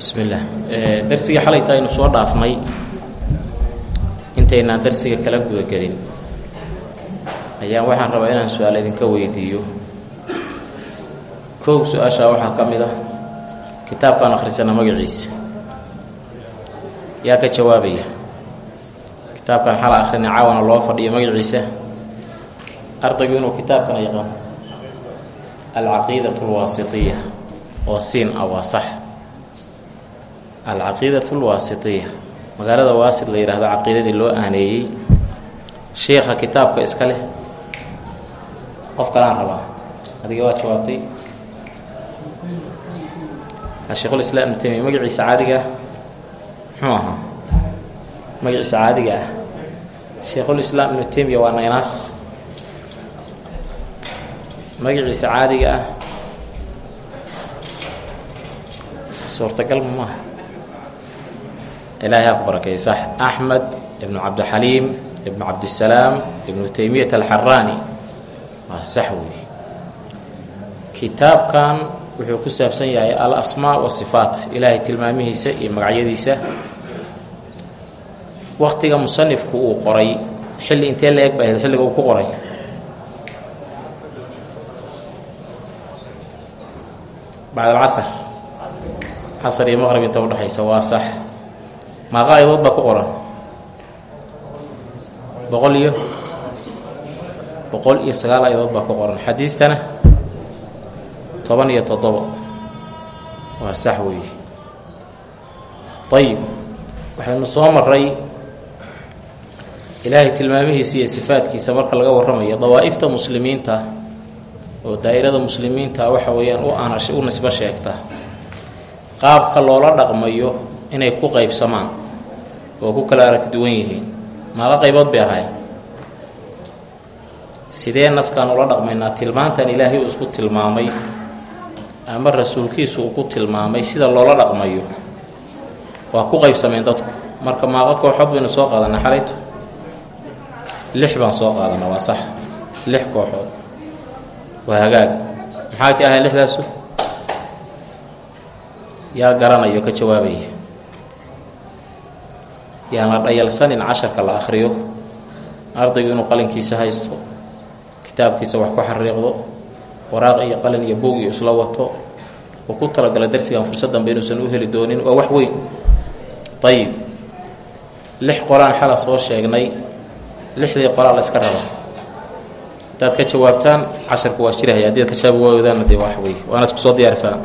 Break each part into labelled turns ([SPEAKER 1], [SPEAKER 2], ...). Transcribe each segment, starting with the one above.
[SPEAKER 1] bismillaah darsigii xalayta aynu soo dhaafnay. Intaynaan darsiga kala gudagelin ayaan waxaan rabaa inaan su'aal idinka weydiiyo. Kow su'aashaa waxaa ka mid ah. Kitaabkaan akhrisana magaciisa. Yaa ka jawaabaya. Kitaabkan xala akhrina caawana loo fadhiyo magaciisa. Ardaygu inuu kitaabkana yaqaan alcaqiidat alwaasitiya oo siin ah waa sax alcaqiidat alwaasitiya magaalada waasit la yidhaahdo caqiidadii loo aaneeyey. Sheikha kitaabka iska leh. Qof kalaan rabaa. Adiga waa jawaabtay. Sheikhulislaam ibnu taymiya magaciisa caadiga ah. Muxuu ahaa? Magaciisa caadiga ah. Sheikhulislaam ibnu taymiya waa naynaas. Magaciisa caadiga ah. Suurtagal ma maaha ilaahay ha ku barakeey sax axmed ibnu cabdixaliim ibnu cabdisalaam ibnu taymiyat alxaraani waa sax weeye kitaabkan wuxuu ku saabsan yahay al asmaa wasifaat ilaahay tilmaamihiisa iyo magacyadiisa. Waktiga musanifku uu qoray. Xilli intee la eg xilliga uu ku qoray? Bacd alcasr. Casr iyo maqrib inta udhexaysa maaqa ayadood baa ku qoran? Boqol iyo? Boqol iyo sagaal ayadood baa ku qoran. Xadiistana toban iyo toddobo. Waa sax weeye ayib waxaynu soo maray ilaahay tilmaamihiisa iyo sifaadkiisa marka laga warramayo dawaa'ifta muslimiinta oo daa'irada muslimiinta waxa weeyaan u ana u nisbo sheegta. Qaabka loola dhaqmayo inay ku qaybsamaan oo ku kala aragti duwan yihiin. Maaqa qaybood bay ahay sidee naskaan ula dhaqmaynaa? Tilmaantan ilaahay uu isku tilmaamay ama rasuulkiisu uu ku tilmaamay sida loola dhaqmayo? Waa ku qaybsameen dadku. Marka maaqa kooxood baynu soo qaadanaa xalayto lix baan soo qaadanaa waa sax. Lix kooxood. Waa hagaag. Maxaa ka ahay lixdaasu? Yaa garanayo ka jawaabaya yaan la dhayalsanin casharka la akhriyo? Ardaygu inuu qalinkiisa haysto kitaabkiisa wax ku xariiqdo waraaq iyo qalin iyo buog iyo isla wato oo ku talagala darsigan fursad dambe inuusan u heli doonin waa wax weyn. Ayib lix qolaan xala soo sheegnay lixdii qolaa la iska raba haddaad ka jawaabtaan casharku waa jirahaya haddi ad ka jawaabi waawadaanna dee wax wey waana isku soo diyaarisaa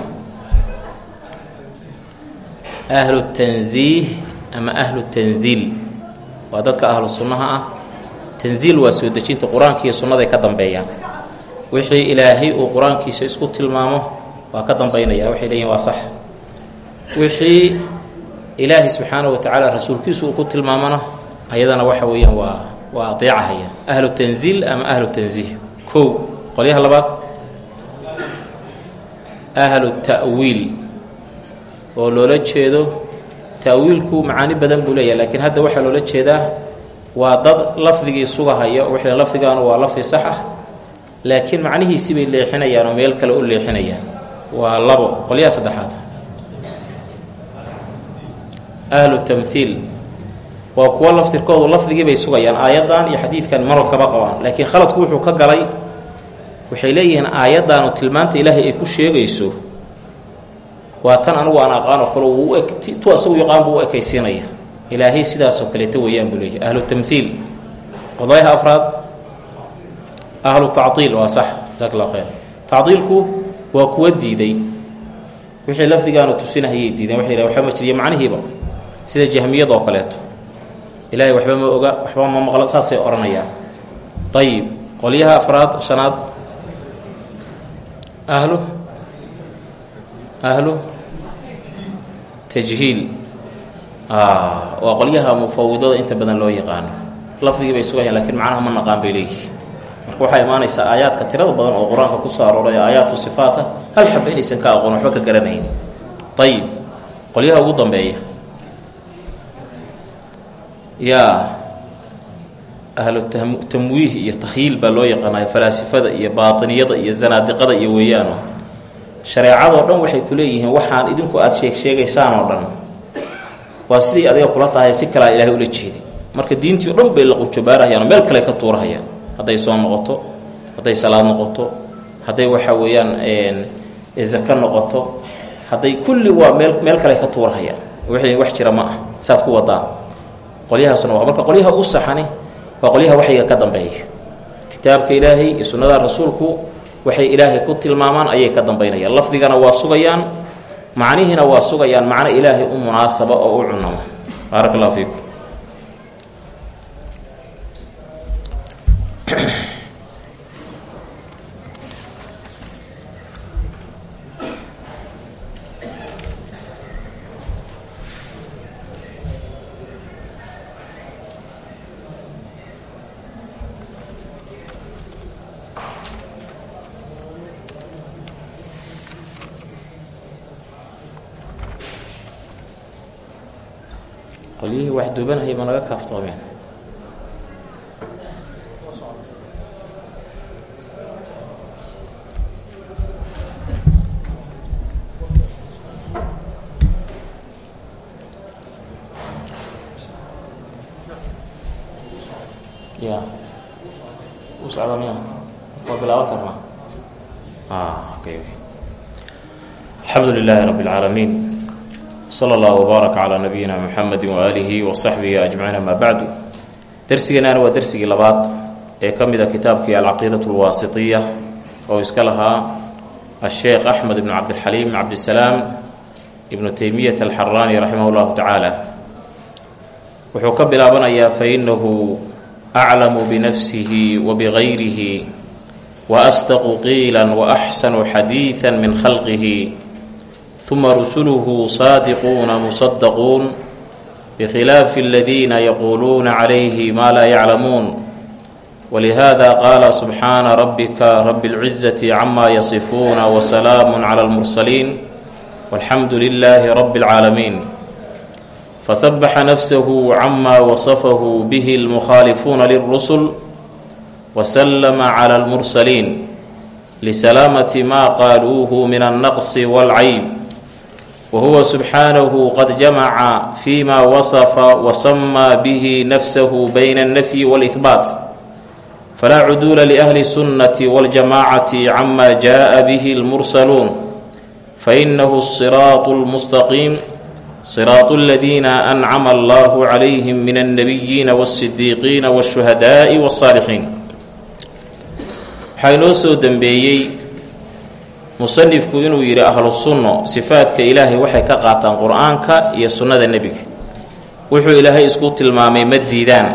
[SPEAKER 1] ahlu tanziih ama ahlu tanziil waa dadka ahlu sunnaha ah. Tanziil waa soo dejinta qur'aanka iyo sunnaday ka dambeeyaan. Wixii ilaahay uu qur'aankiisa isku tilmaamo waa ka dambaynaya waxay leeyihiin waa sax. Wixii ilaahay subxaanahu wa tacaala rasuulkiisu uu ku tilmaamona ayadana waxa weeyaan waa waa adeecahaya ahlu tanziil ama ahlu tanziih kow qolyaha labaad. Ahlu ta'wiil. Oo loola jeedo ta'wiilku macaani badan buu leeyahay laakiin hadda waxaa loola jeedaa waa dad lafdigii sugahaya waxay lafdigaanu waa lafdi sax ah laakiin macnihiisii bay leexinayaan oo meel kale u leexinayaan. Waa labo qolyaha saddexaad. Ahlu tamhiil waa kuwo laftirkoodu lafdigii bay sugayaan aayaddan iyo xadiidkan maror kaba qabaan laakiin khaladku wuxuu ka galay waxay leeyihiin aayaddan oo tilmaanta ilaahay ay ku sheegayso waa tan anigu aan aqaanoo kale tu asagu yaqaan u ekaysiinaya. Ilaahay sidaasoo kaleeta weeyaan buu leeyahy ahlu tamhiil qodayha afraad. Ahlu tacdiil. Waa sax. Jasaak khayr tacdiilku waa kuwa diiday. Wixii lafdigaanu tusinahayay diideen. Waxay yidhahen waxba ma jiriyo macnihiiba. Sida jahmiyadoo kaleeto. Ilaahay waxba ma oga waxba ma maqlo saasay odhanayaan ayib qolyaha afraad shanaad. Ahlu. Ahlu tajhiil. Waa qolyaha mufawidada inta badan loo yaqaano. Lafdigii bay sugayaan lakiin macnaha ma naqaan bay leeyihi marka waxaa imaanaysaa aayaadka tirada badan oo qur'aanka ku soo arooray aayaatu sifaata hal xaba inaysan ka aqoon waxba ka garanayn. Ayib qolyaha ugu dambeeya. Yaa ahlu tamwiih iyo takhyiil baa loo yaqaanaya falaasifada iyo baatiniyada iyo zanaadiqada iyo weeyaano shareecadoo dhan waxay ku leeyihiin waxaan idinku aada sheeg sheegaysaan oo dhan waa sidii adiga kula tahay si kalea ilaahay ula jeeday marka diintii dhan bay la qujubaarahayaan oo meel kale ka tuurahayaan. Hadday soo noqoto hadday salaad noqoto hadday waxa weeyaan zako noqoto hadday kulli waa meel meel kale ka tuurahayaan. Wixii wax jira ma ah saad ku wadaan. Qolyahaasuna waa marka qolyaha u saxani waa qolyaha waxyiga ka dambeeya. Kitaabka ilaahay iyo sunnada rasuulku waxay ilaahay ku tilmaamaan ayay ka dambaynayaan. Lafdigana waa sugayaan macnihiina waa sugayaan macno ilaahay u munaasaba oo u cunama baarak allahu fiikum duubanayay ma naga kaaftoomeen. Ya. U socda miya sal allahu wbaarak calaa nabiyina muxamedi waaalihi wa saxbihi ajmaciin amaa bacdu darsigenaana waa darsigii labaad ee ka mid a kitaabkii alcaqiidat lwaasitiya oo iska lahaa asheekh axmed ibnu cabdilxaliim cabdisalaam ibnu teymiyat alxaraani raximah llahu tacaala wuxuu ka bilaabanayaa fainahu aclamu binafsihi wa bigayrihi wa asdaqu qiila wa axsanu xadiidan min khalqihi uma rusuluhu saadiquuna musadaquun bikhilaafi aladiina yaquuluuna calayhi maa laa yaclamuun walihaada qaala subxaana rabbika rabi اlcizati cama yasifuuna wasalaamun cala almursaliin walxamdu lilaahi rabi اlcaalamiin fasabaxa nafsahu cama wasafahu bihi almukhaalifuuna lilrusul wasalama cala almursaliin lisalaamati ma qaaluuhu min alnaqsi walcayb whuwa subxaanahu qad jamaca fima wasafa wasamaa bihi nafsahu bayna alnafyi wاlihbaat falaa cuduula liahli sunnati waاljamacati cama jaءa bihi اlmursaluun fainahu الsiraaط اlmustaqiim siraaط اladiina ancama allahu calayhim min alnabiyiina wالsidiiqiina wالshuhadaaءi wالsaalixiin waxaa inoo soo dembeeyey musanifku inuu yidhi ahlu sunno sifaadka ilaahay waxay ka qaataan qur'aanka iyo sunnada nebiga. Wuxuu ilaahay isku tilmaamay ma diidaan.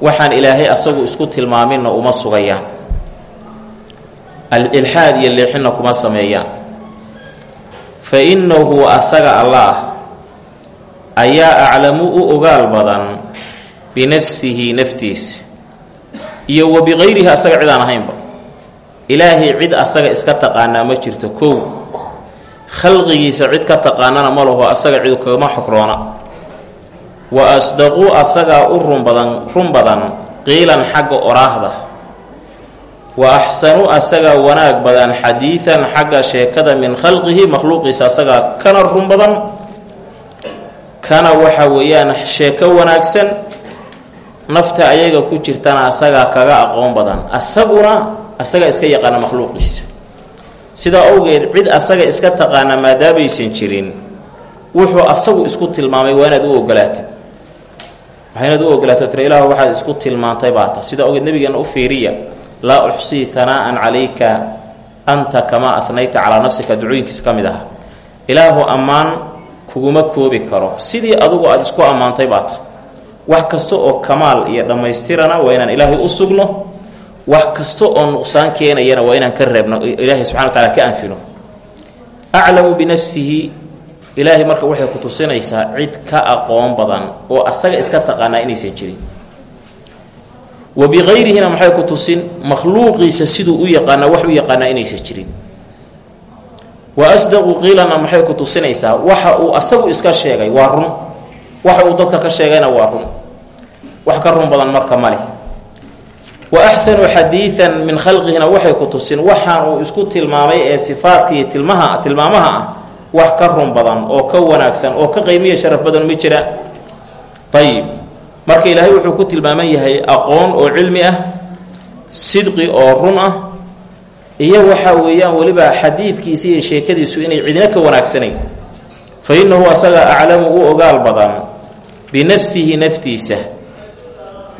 [SPEAKER 1] Waxaan ilaahay asagu isku tilmaaminna uma sugayaan. Al-ilxaad iyo leexinna kuma sameeyaan. Fa innahu asaga allaah ayaa aclamu u ogaal badan binafsihi naftiisa iyo wa biqayrihi asaga cid aan ahaynba ilaahay cid asaga iska taqaanaa ma jirto kow. Khalqigiisa cid ka taqaanana ma laho asaga cidu kagama xokroona wa asdaquu asagaa u run badan run badan qiilan xagga oraahda. Wa axsanuu asagaa wanaag badan xadiidan xagga sheekada min khalqihi makhluuqiisa asagaa kana run badan. Kana waxa weeyaan sheeko wanaagsan nafta ayaga ku jirtana asagaa kaga aqoon badan. Asaguna asaga iska yaqaana makhluuqiisa. Sidaa owgeed cid asaga iska taqaana maadaamaysan jirin wuxuu asagu isku tilmaamay waa inaad u ogolaatid. Waa inaad u ogolaato tira ilaah waxaad isku tilmaantay baata sidaa ogeed nabigeena u fiiriya laa uxsii hanaa'an calayka anta kamaa ahnayta calaa nafsika ducooyinkiisa ka mid aha. Ilaahu ammaan kuguma koobi karo. Sidii adugu aada isku ammaantay baata wax kasta oo kamaal iyo dhammaystirana waa inaan ilaahay u sugno wax kasta oo nuqsaan keenayana waa inaan ka reebno ilaahay subxana wa taala ka anfino. Aclamu binafsihi ilaahay marka waxay ku tusinaysaa cid ka aqoon badan oo asaga iska taqaanaa inaysan jirin. Wa biqayrihina maxay ku tusin makhluuqiisa siduu u yaqaanaa wax u yaqaanaa inaysan jirin. Wa asdaqu qiilana maxay ku tusinaysaa waxa uu asagu iska sheegay waa run. Waxa uu dadka ka sheegayna waa run. Wax ka run badan marka maleh wa axsanu xadiidan min khalqihina waxay ku tusin. Waxaan uu isku tilmaamay ee sifaadka iyo tilmaha tilmaamaha ah wax ka run badan oo ka wanaagsan oo ka qiimiya sharaf badan ma jira. Ayib marka ilaahay wuxuu ku tilmaaman yahay aqoon oo cilmi ah sidqi oo run ah iyo waxa weeyaan weliba xadiidkiisa iyo sheekadiisu inay cidina ka wanaagsanayn. Fa innahu asaga aclamu u ogaal badan binafsihi naftiisa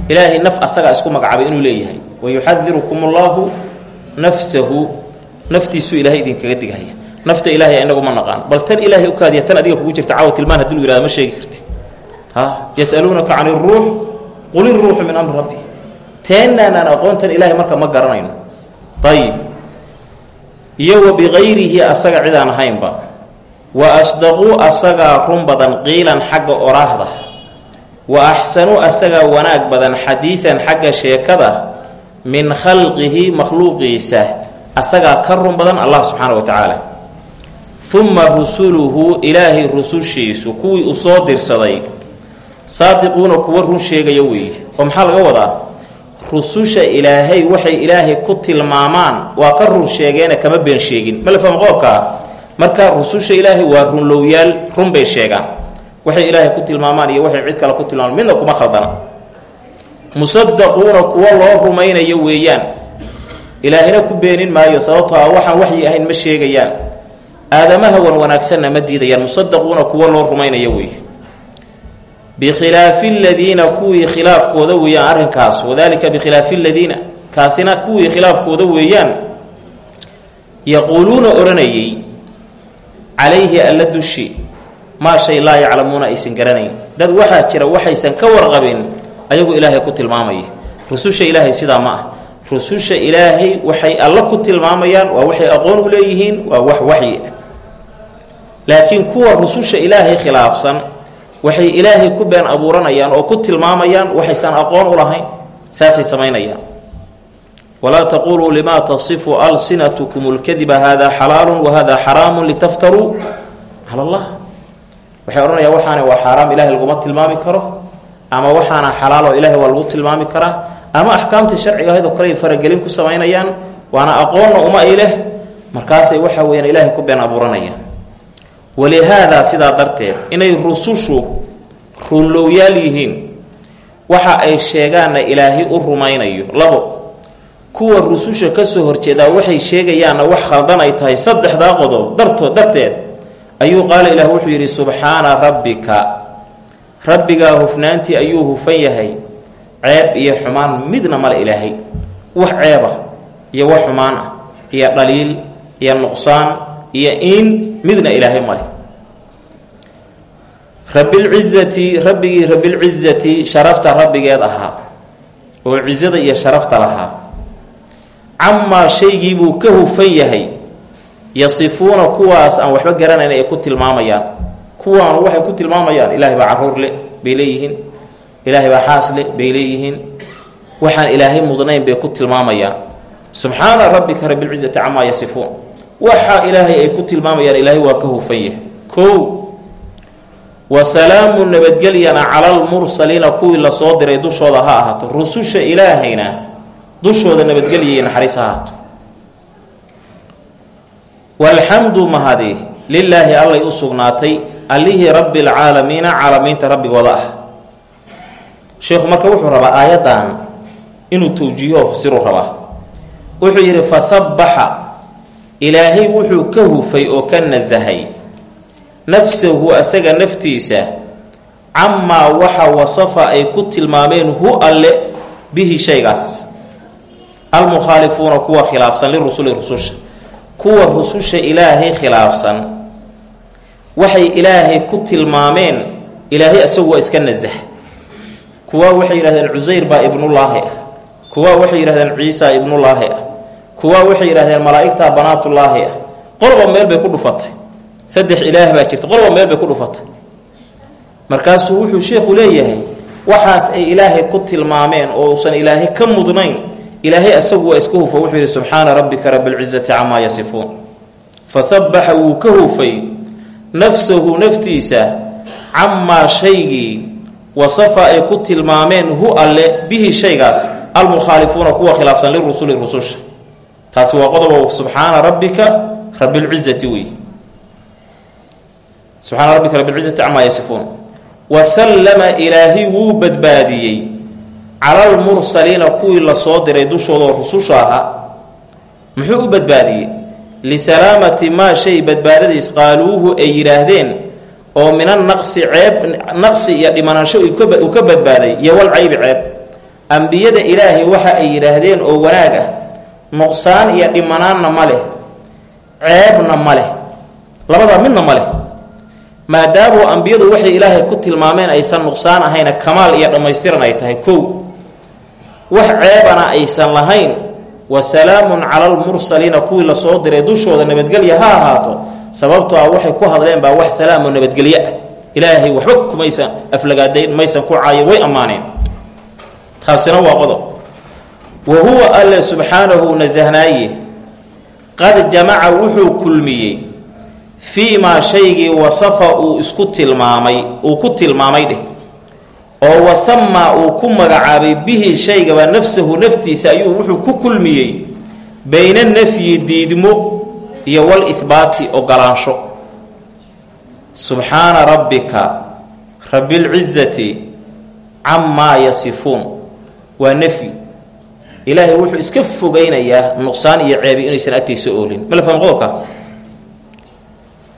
[SPEAKER 1] ilaahay naf asagaa isku magacaabay inuu leeyahay. Wayuxadirukum allahu nafsahu naftiisuu ilahay idinkaga digahaya nafta ilaahay inagu ma naqaan. Bal tan ilaahay ukaadiya tan adiga kugu jirta caawa tilmaan haddii lu yihahdo ma sheegi karti. Yasaluunaka can iruux qul iruuxu min amri rabbi. Teenaanaan aqoontan ilaahay marka ma garanayno. Ayib iyo wa bikayrihi asaga cidaan ahaynba. Wa asdaquu asagaa run badan qiilan xagga oraahda wa axsanuu asagaa wanaag badan xadiidan xagga sheekada min khalqihi makhluuqiisa asagaa ka run badan allah subxaana wa tacaala uma rusuluhu ilaahay rusushiisu kuwii uu soo dirsaday. Saadiquuna kuwa run sheegaya weeye oo maxaa laga wadaa? Rususha ilaahay waxay ilaahay ku tilmaamaan waa ka run sheegeene kama been sheegin. Ma la fahmo qoobkaa marka rususha ilaahay waa runlowyaal run bay sheegaan waxay ilaahay ku tilmaamaan iyo waxay cid kale ku tilmaamaan. Midna kuma khaldana. Musadaquuna kuwa loo rumaynayo weeyaan. Ilaahina ku beenin maayo sababtoo ah waxaan waxyi ahayn ma sheegayaan. Aadamaha wan wanaagsanna ma diidayaan. Musadaquuna kuwa loo rumaynayo weeye bikhilaafi ladiina kuwii khilaafkooda weeyaan arrinkaas. Wadalika bikhilaafi ladiina kaasina kuwii khilaafkooda weeyaan. Yaquuluuna odhanayay calayhi alla dushi maa shay laa yaclamuuna aysan garanayn. Dad waxaa jira waxaysan ka warqabin ayagu ilaahay ku tilmaamaya rususha ilaahay sidaa ma ah. Rususha ilaahay waxay alla ku tilmaamayaan waa waxay aqoon u leeyihiin waa wax waxyi. Ah laakiin kuwa rususha ilaahay khilaafsan waxay ilaahay ku been abuuranayaan oo ku tilmaamayaan waxaysan aqoon u lahayn saasay samaynayaan. Walaa taquluu limaa tasifu alsinatukum lkadiba hada xalaalu wahada xaraamu litaftaruu cala allah waxay odhanayaan waxaana waa xaaraam ilahay laguma tilmaami karo ama waxaana xalaaloo ilahay waa lagu tilmaami karaa ama axkaamtii sharciga ahayd oo kale faragelin ku samaynayaan waana aqoonna uma ay leh. Markaasay waxa weyaan ilaahay ku been abuuranayaan. Walihaadaa sidaa darteed inay rusushu runlowyaal yihiin waxa ay sheegaanna ilaahay u rumaynayo. Labo kuwa rususha ka soo horjeedaa waxay sheegayaanna wax khaldan ay tahay saddexdaa qodob dartood darteed ayuu qaala ilaah wuxuu yidhi subxaana rabbika. Rabbigaa hufnaantii ayuu hufan yahay. Ceeb iyo xumaan midna male ilaahay. Wax ceeba iyo wax xumaan ah iyo dhaliil iyo nuqsaan iyo in midna ilaahay male rabilcizati rabbigii rabilcizati sharafta rabbigeed ahaa oo cizada iyo sharafta lahaa. Camaa shaygiibuu ka hufan yahay yasifuuna kuwaas aan waxba garanayn ay ku tilmaamayaan. Kuwaanu waxay ku tilmaamayaan ilaahay baa carruur le bay leeyihiin. Ilaahay baa xaas bay leeyihiin. Waxaan ilaahay mudnayn bay ku tilmaamayaan. Subxaana rabbika rabilcizati camaa yasifuun. Waxa ilaahay ay ku tilmaamayaan ilaahay waa ka hufan yahay kow wa salaamu nabadgelyana cala almursaliina kuwii la soo diray dushooda ha ahaato. Rususha ilaahayna dushooda nabadgelya naxariis ha ahaato walxamdu mahadi lilaahi allay u sugnaatay allihii rabbi lcaalamiina caalamiinta rabbigooda ah. Sheekhu marka wuxuu rabaa aayaddan inuu towjiiho fasiruu rabaa. Wuxuu yidhi fasabbaxa. Ilaahay wuxuu ka hufay oo ka nasahay. Nafsahu asaga naftiisa camaa waxa wasafa ay ku tilmaameen hu alle bihi shaygaas. Almukhaalifuuna kuwa khilaafsan lirusuli rususha kuwa rususha ilaahay khilaafsan waxay ilaahay ku tilmaameen ilaahay asagu waa iska nasah kuwa waxay yidhahdeen cusayr baa ibnullaahi ah. Kuwa waxay yidhahdeen ciisa ibnullaahi ah. Kuwa waxay yidhahdeen malaa'igta banaatullaahi ah. Qolba meel bay ku dhufatay. Saddex ilaah baa jirta. Qolba meel bay ku dhufatay. Markaasuu wuxuu sheekhu leeyahay waxaas ay ilaahay ku tilmaameen oo uusan ilaahay ka mudnayn ilaahay asagu waa iska hufa wuxuu yidhi subxaana rabbika rabilcizati camaa yasifuun. Fasabbaxa wuu ka hufay nafsahu naftiisa camaa shaygii wasafa ay ku tilmaameen hu alle bihi shaygaas almukhaalifuuna kuwa khilaafsan lirusuli rususha. Taasi waa qodob subxaana rabbika rabilcizati wey subxaana rabbika rabilcizati camaa yasifuun. Wasallama ilaahi wuu badbaadiyey cala almursaliina kuwii la soo diray dushoodaoo rususha ahaa muxuu u badbaadiyey? Lisalaamati maa shay badbaadadiis qaaluuhu ay yidhaahdeen oo min annaqsi ceeb naqsi iyo dhimanasho uu ka badbaaday iyo wal caybi ceeb. Ambiyada ilaahay waxa ay yidhaahdeen oo wanaag ah nuqsaan iyo dhimanaanna ma leh ceebna ma leh labadaa midna ma leh. Maadaamuu ambiyadu waxay ilaahay ku tilmaameen aysan nuqsaan ahayna kamaal iyo dhammaystiran ay tahay kow wax ceebana aysan lahayn wa salaamun cala almursaliina kuwii la soo diray dushooda nabadgelya ha ahaato sababtoo ah waxay ku hadleen baa wax salaamu nabadgelye ah. Ilaahay waxba kumaysan aflagaadayn maysan ku caayin way ammaaneen. Taasina waa qodob. Wa huwa alle subxaanahu nasahnaaye qad jamaca wuxuu kulmiyey fii maa shaygii wasafa uu isku tilmaamay uu ku tilmaamay dheh oo wasamaa uu ku magacaabay bihi shaygaba nafsahu naftiisa ayuu wuxuu ku kulmiyey bayna nafyi diidmo iyo wal ihbaati ogolaansho. Subxaana rabbika rabilcizati camaa yasifuun. Waa nafyi. Ilaahay wuxuu iska fogaynayaa nuqsaan iyo ceebi inaysan agtiisa oolin. Mala faham qodobka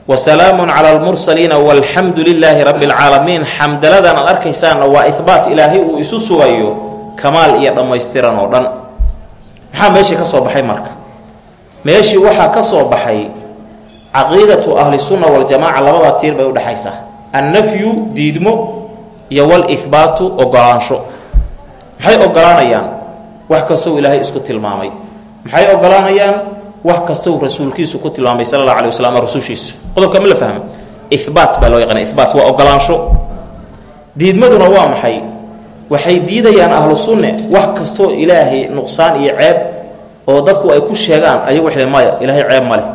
[SPEAKER 1] wasalaamun cala almursaliina walxamdu lilaahi rabbi alcaalamiin xamdaladan aad arkaysaanna waa ihbaat ilaahay uu isu sugayo kamaal iyo dhammaystiran oo dhan. Maxaa meeshii ka soo baxay marka? Meeshii waxaa ka soo baxay caqiidatu ahlisunna waljamaaca labadaa tiir bay udhexaysaa annafyu diidmo iyo walihbaatu ogolaansho. Maxay ogolaanayaan? Wax kastou ilaahay isku tilmaamay. Maxay ogolaanayaan wax kastou rasuulkiisu ku tilmaamay alla alay waslam rusushiisu qodobka ma la fahma ihbaat baa loo yaqana ihbaat waa ogolaansho. Diidmaduna waa maxay? Waxay diidayaan ahlu sunne wax kastoo ilaahay nuqsaan iyo ceeb oo dadku ay ku sheegaan ayagu waxay maya ilaahay ceeb ma leh.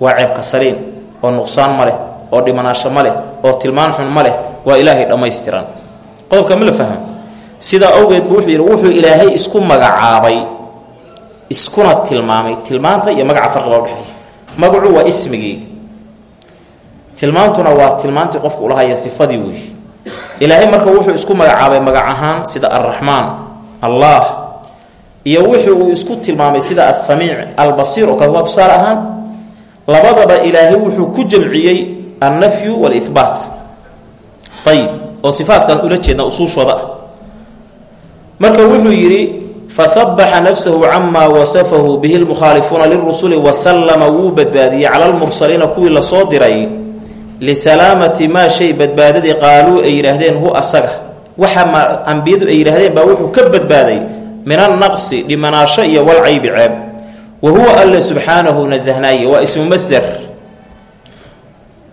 [SPEAKER 1] Waa ceebka saliin oo nuqsaan ma leh oo dhimanaasho ma leh oo tilmaan xun ma leh waa ilaahay dhammaystiran. Qodobka ma la fahma sidaa awgeed bu wuxuu yidhi wuxuu ilaahay isku magacaabay iskuna tilmaamay. Tilmaanta iyo magaca farqiba udhexeeya magacu waa ismigii. Tilmaantuna waa tilmaantii qofku ulahaya sifadii wey ilaahay marka wuxuu isku magacaabay magac ahaan sida alraxmaan allah iyo wixii uu isku tilmaamay sida alsamiic albasiir oo kale. Tusaale ahaan labadaba ilaahay wuxuu ku jamciyey annafyu walihbaat ayib oo sifaatkan ula jeedna usuushooda ah. Marka wuxuu yidhi fasabaxa nafsahu camaa wasafahu bihi lmukhaalifuuna lirusuli wasallama wuu badbaadiyey cala lmursaliina kuwii la soo diray lisalaamati maa shay badbaadadii qaaluu ay yidhaahdeen hu asaga waxa ambiyadu ay yidhaahdeen baa wuxuu ka badbaaday min annaqsi dhimanaasho iyo walcaybi ceeb wa huwa alle subxaanahu nasahnaaye waa ismu masder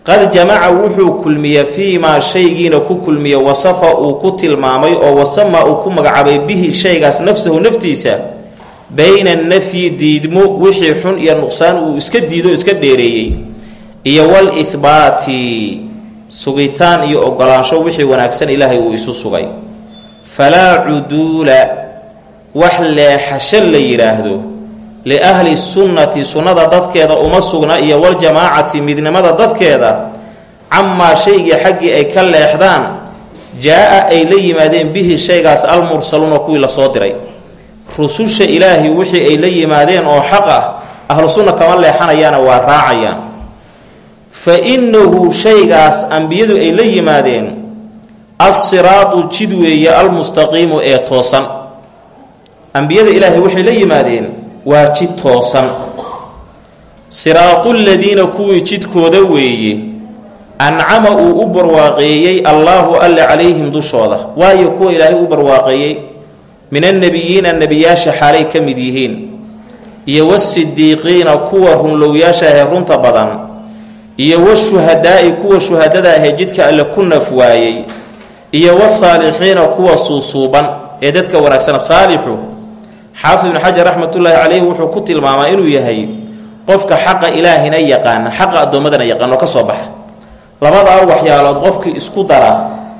[SPEAKER 1] qad jamaca wuxuu kulmiya fii maa shaygiina ku kulmiya wasafa uu ku tilmaamay oo wasama uu ku magacaabay bihi shaygaas nafsahu naftiisa bayna nafyi diidmo wixii xun iyo nuqsaan uu iska diido iska dheereeyey. Iyo wal ihbaati sugitaan iyo ogolaansho wixii wanaagsan ilaahay uu isu sugay. Falaa cuduula wax leexasho la yidhaahdo liahli sunnati sunnada dadkeeda uma sugna iyo waljamaacati midnimada dadkeeda camaa shaygii xaggii ay ka leexdaan jaa-a ay la yimaadeen bihi shaygaas almursaluuna kuwii la soo diray. Rususha ilaahi wixii ay la yimaadeen oo xaq ah ahlu sunna kama leexanayaana waa raacayaan. Fa innahu shaygaas ambiyadu ay la yimaadeen assiraatu jid weeye almustaqiimu ee toosan. Ambiyada ilaahay waxay la yimaadeen waa jid toosan. Siraatu ladiina kuwii jidkooda weeye ancama uu u barwaaqeeyey allaahu alle calayhim dushooda. Waayo kuwa ilaahay u barwaaqeeyey min annebiyiina nebiyaasha xaalay ka mid yihiin iyo wasidiiqiina kuwa runlowyaasha ahee runta badan iyo washuhadaa'i kuwa shuhadada ahee jidka alle ku naf waayey iyo wasaalixiina kuwa suusuuban ee dadka wanaagsana saalixu xaafid ibnu xajar raxmatullaahi caleyhi wuxuu ku tilmaamaa inuu yahay qofka xaqa ilaahina yaqaana xaqa addoommadana yaqaan oo baxa. Labadaa waxyaalood qofkii isku dara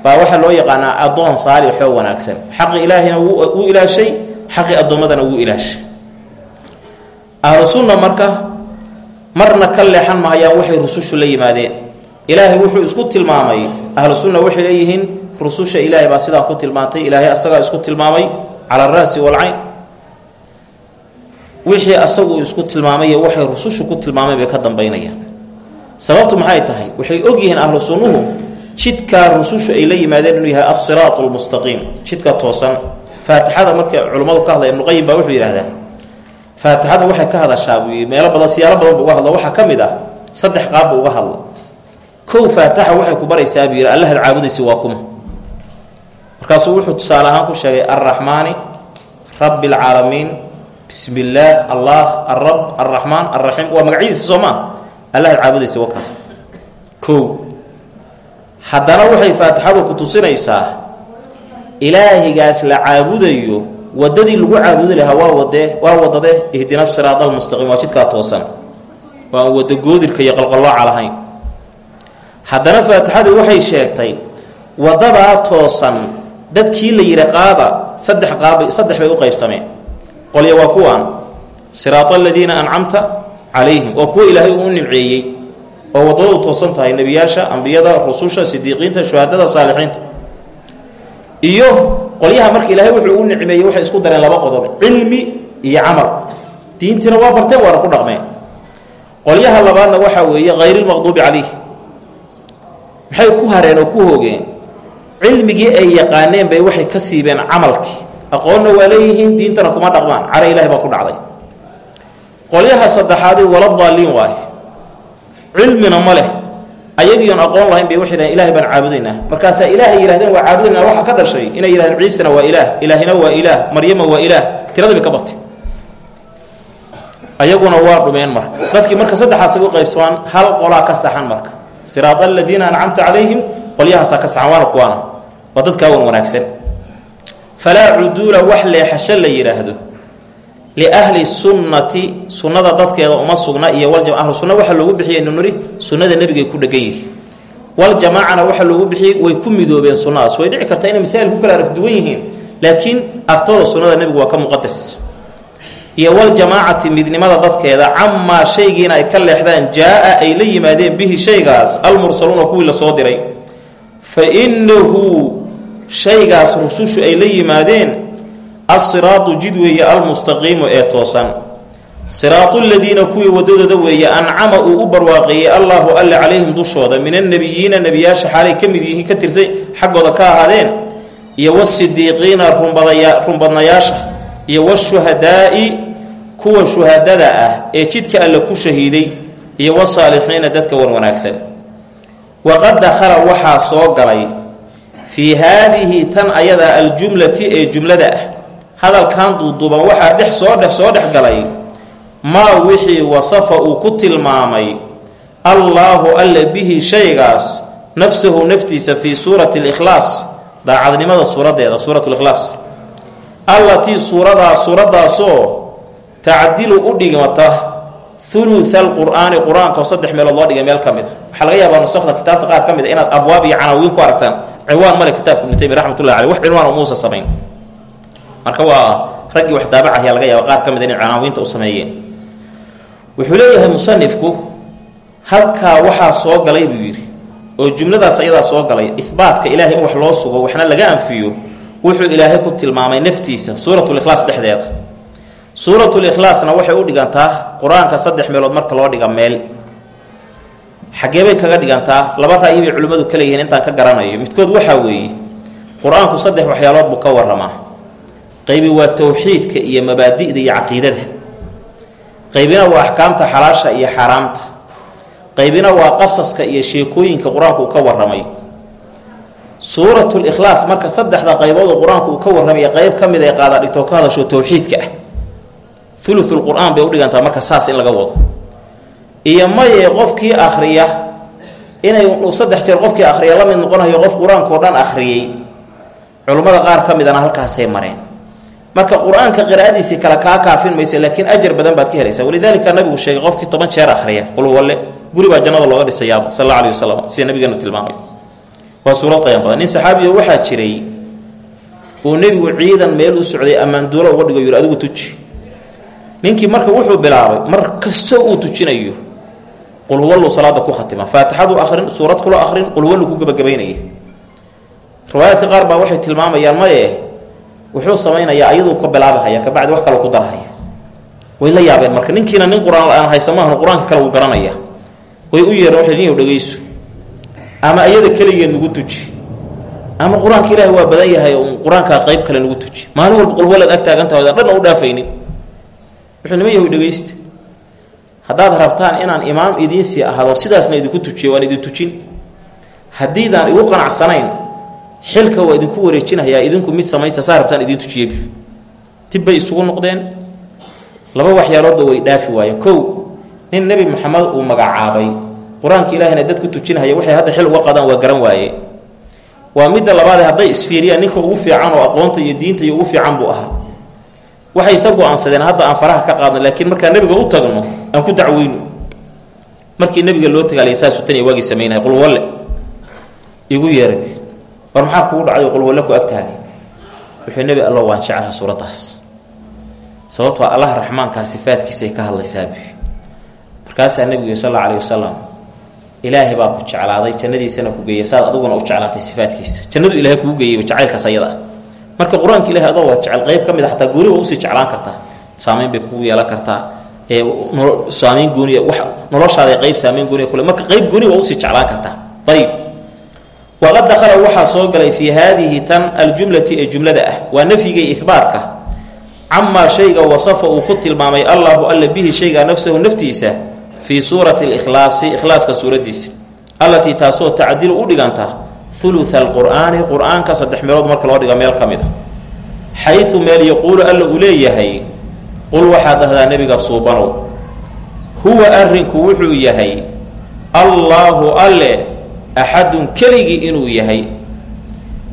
[SPEAKER 1] baa waxaa loo yaqaanaa addoon saalixoo wanaagsan. Xaqi ilaahina wuu ilaashay xaqii addoommadana wuu ilaashay. Ahlu marka marna ka leexan mahayaan waxay rusushu la yimaadeen. Ilaahay wuxuu isku tilmaamay ahlu sunna waxay leeyihiin rususha ilaahay baa sidaa ku tilmaantay ilaahay asagaa isku tilmaamay cala araasi walcayn wixii asagu isku tilmaamay waxay rusushu ku tilmaameen bay ka dambaynayaan. Sababtu maxay tahay? Waxay ogyihiin ahlu sunnuhu jidkaa rusushu ay la yimaadeen inuu yahay alsiraat lmustaqiim jidka toosan. Faatixada markay culummadu ka hadlaya ibnuqayim baa wuxuu yidhahdaa faatixada waxay ka hadashaa meelo badan siyaalo badan bu uga hadlo. Waxaa ka mid ah saddex qaab bu uga hadla kow faatixa waxay ku baraysaa buu yidhi allahad caabudaysi waa kuma markaasuu wuxuu tusaale ahaan ku sheegay alraxmaani rabbi alcaalamiin bismi illaah allah alrab alraxmaan alraxiim waa magacyadiisa soo maa allahad caabudaysa waka kow haddana waxay faatixadu ku tusinaysaa ilaahigaas la caabudayo wadadii lagu caabudi lahaa waa wadee waa wadade ihdina siraada almustaqiim waa jidkaa toosan. Oo aan wada goodirka iyo qalqallooca lahayn. Haddana faatixadii waxay sheegtay wadadaa toosan dadkii la yidhi qaada saddex qaab saddex bay u qaybsameen qolya waa kuwaan siraata aladiina ancamta calayhim waa kuwo ilaahay uu u nimceeyey oo waddadadu toosan tahay nebiyaasha ambiyada rususha sidiiqiinta shuhadada saalixiinta. Iyo qolyaha marka ilaahay wuxuu ugu nicmeeyey waxay isku dareen laba qodob cilmi iyo camal. Diintiina waa barteen waana ku dhaqmeen. Qolyaha labaadna waxaa weeye hayrilmaqduubi calayh maxay ku hareen oo ku hoogeen? Cilmigii ay yaqaaneen bay waxay ka siibeen camalkii aqoonna waa leeyihiin diintana kuma dhaqmaan. Cara ilahi baa ku dhacday. Qolyaha saddexaadi wala daaliin waay cilmina ma leh. Ayagiion aqoon lahayn bay waxay dhahen baan caabudaynaa markaasaa ilaahay yidhahdeen waa caabudaynaa waxa ka dhashay. Inay yidhahdeen ciisana waa ilaah ilaahina waa ilaah maryama waa ilaah. Tiradii bay ka batay ayaguna waa dhumeen marka. Dadkii marka saddexaasay u qaybsamaan hal qolaa ka saxan marka. Siraad aladiina ancamta calayhim qolyahaasaa ka saxan waana kuwaana. Waa dadkaa wan wanaagsan falaa cuduula wax leexasho la yidhaahdo liahli sunnati sunnada dadkeeda uma sugna iyo waljam ahlu sunna waxaa loogu bixiyay nunuri sunnada nebigay ku dhegan yihiin waljamaacana waxaa loogu bixiyey way ku midoobeen sunnadaas way dhici kartaa inay masaa'il ku kala arag duwan yihiin laakiin agtooda sunnada nebigu waa ka muqadas iyo waljamaacati midnimada dadkeeda camaa shaygiina ay ka leexdaan jaa-a ay la yimaadeen bihi shaygaas almursaluuna kuwii la soo diray. Fa innahu shaygaas rusushu ay la yimaadeen asiraatu jid weeye almustaqiimu ee toosan. Siraatu ladiina kuwii wadadooda weeye ancama uu u barwaaqeeyey allaahu alle calayhim dushooda min annebiyiina nebiyaasha xaalay ka mid yihiin ka tirsan xaggooda ka ahaadeen iyo wasidiiqiina runbadnayaasha iyo washuhadaa'i kuwa shuhadada ah ee jidka alle ku shahiiday iyo wasaalixiina dadka wan wanaagsan waqad dakhala waxaa soo galay fii haadihi tan ayadaa aljumlati ee jumlada ah. Hadalkan duuduuban waxaa dhex soo dhex soo dhex galay. Maa wixii wasafa uu ku tilmaamay. Allaahu alle bihi shaygaas nafsahu naftiisa fii suurati likhlaas daacadnimada suuraddeeda suuratulikhlaas allatii suuradaa suuraddaasoo tacdilu u dhigmata huluha alqur'aani qur'aanka oo saddex meelood loo dhigay meel ka mid. A waxaa laga yaabaa nusakda kitaabta qaar ka mid a inaad abwaab iyo canaawiin ku aragtaan ciwaan male kitaabka ibnu taymiya raxmatullahi caleyh wax cinwaan umuusa samayn marka waa raggii wax daabacahyaa laga yaaba qaar ka mid inay canaawiinta u sameeyeen. Wuxuu leeyahay musanifku halkaa waxaa soo galay buu yidhi oo jumladaas ayadaa soo galay ihbaatka ilaahay in wax loo sugo waxna laga anfiyo wuxuu ilaahay ku tilmaamay naftiisa suuratulikhlaas dhexdeeda. Suuratulikhlaasna waxay u dhigantaa qur'aanka saddex meelood marka loo dhiga meel xaggee bay kaga dhigantaa laba ra'yi bay culimmadu ka leeyihiin intaan ka garanayo. Midkood waxaa weeye qur'aanku saddex waxyaalood buu ka waramaa qaybi waa towxiidka iyo mabaadi'da iyo caqiidada. Qaybina waa axkaamta xalaasha iyo xaaraamta. Qaybina waa qasaska iyo sheekooyinka qur'aanku uu ka waramay suuratulikhlaas marka saddexda qaybood oo qur'aanku uu ka warramaya qayb ka mid ay qaadadhigtoo ka hadasho towxiidka ah uluulqur-aan bay udhigantaa marka saas in laga wado iyo maye qofkii akhriya. Inay uu saddex jeer qofkii akhriya la mid noqonayo qof qur'aankao dhan akhriyey culummada qaar ka midana halkaasay mareen. Marka qur'aanka qiraa'adiisii kale kaa kaafin maysa laakiin ajar badan baad ka helaysaa. Walidaalika nabigu sheegay qofkii toban jeer akhriya qulwalle guri baa jannada looga dhisayaaba sal alla alih wasalam nabigeenu tilmaamay. Waa suurad qayan badan. Nin saxaabiyo waxaa jiray uu nebigu ciidan meel u socday ammaanduulo uga dhigo yuri adigu tuji. Ninkii marka wuxuu bilaabay mar kastoo uu tujinayo qulhuwallu salaada ku khatima faatixadu akhrin suurad kula akhrin qulhuwallu ku gebagabaynaya riwaayaadka qaar baa waxay tilmaamayaan maye wuxuu samaynayaa ayaduu ka bilaabahaya kabacdi wax kale ku darhaya way la yaabeen marka ninkiina nin qur'aan la'aan haysamaahan qur'aanka kale uu garanaya way u yeereen waxay nin dhegayso ama ayada keligeed nagu tuji ama qur'aanka ilaahi waa badan yahay qur'aankaa qayb kale nagu tuji maalin walba qulwalaad ag taagantaha dhanna u dhaafaynin wuxuu nima yahu haddaad rabtaan inaan imaam idiinsii ahado sidaasna idinku tujiyo waan idin tujin. Haddiidaan igu qanacsanayn xilka waa idinku wareejinayaa idinku mid samaysta saa rabtaan idin tujiyeb dibbay isugu noqdeen. Laba waxyaaloodba way dhaafi waayeen. Kow nin nebi maxamed uu magacaabay. Qur'aanka ilaahina dad ku waxay hadda xil uga qadaan waa garan waaye. Waa midda labaadee hadday isfiiriyaan ninka ugu fiican oo aqoonta iyo diinta iyo ugu fiican buu ahaa. Waxay isa go'aansadeen hadda aan faraha ka qaadna laakiin markaan nebiga u tagno aan ku dacweyno. Markii nebiga loo tagaalay saasu tan waagii samaynahay qulwalle igu yeeray war maxaa kugu dhacday qulwalle ku agtaagay wuxuu nebi allo waan jeclaha suuraddaas sababtoo allah raxmaankaa sifaadkiisaay ka hadlaysaabi markaasaa nebigu sal alla alayh wasalam ilaahay baa ku jeclaaday jannadiisana ku geeyay saad aduguna u jeclaatay sifaadkiisa jannadu ilahay kugu geeyeyba jacaylkaas ayada. Ah marka qur'aanka ilahay adoo waa jecel qayb ka mid a xataa waa u sii jeclaan kartaa saamayn bay kugu yeelan kartaa saamayn gooniya wa noloshaada qayb saamayn gooniya kule marka qayb gooni waa u sii jeclaan kartaa. Ayib. Waqad dakhala waxaa soo galay fii haadihi tan aljumlati ee jumlada ah. Waa nafyiga iyo ihbaatka camaa shayga wasafa uu ku tilmaamay allahu alla bihi shayga nafsahu naftiisa fii suurati likhlaasi ikhlaaska suuraddiisa. Allatii taasoo tacdilu u dhiganta ulua alqur'aani qur'aanka saddex meelood marka loo dhiga meel ka mid a xayu meel yaquulu alla uu leeyahay qul waxaad dhahdaa nebiga suubanow huwa arrinku wuxuu yahay allaahu alle axadun keligii inuu yahay.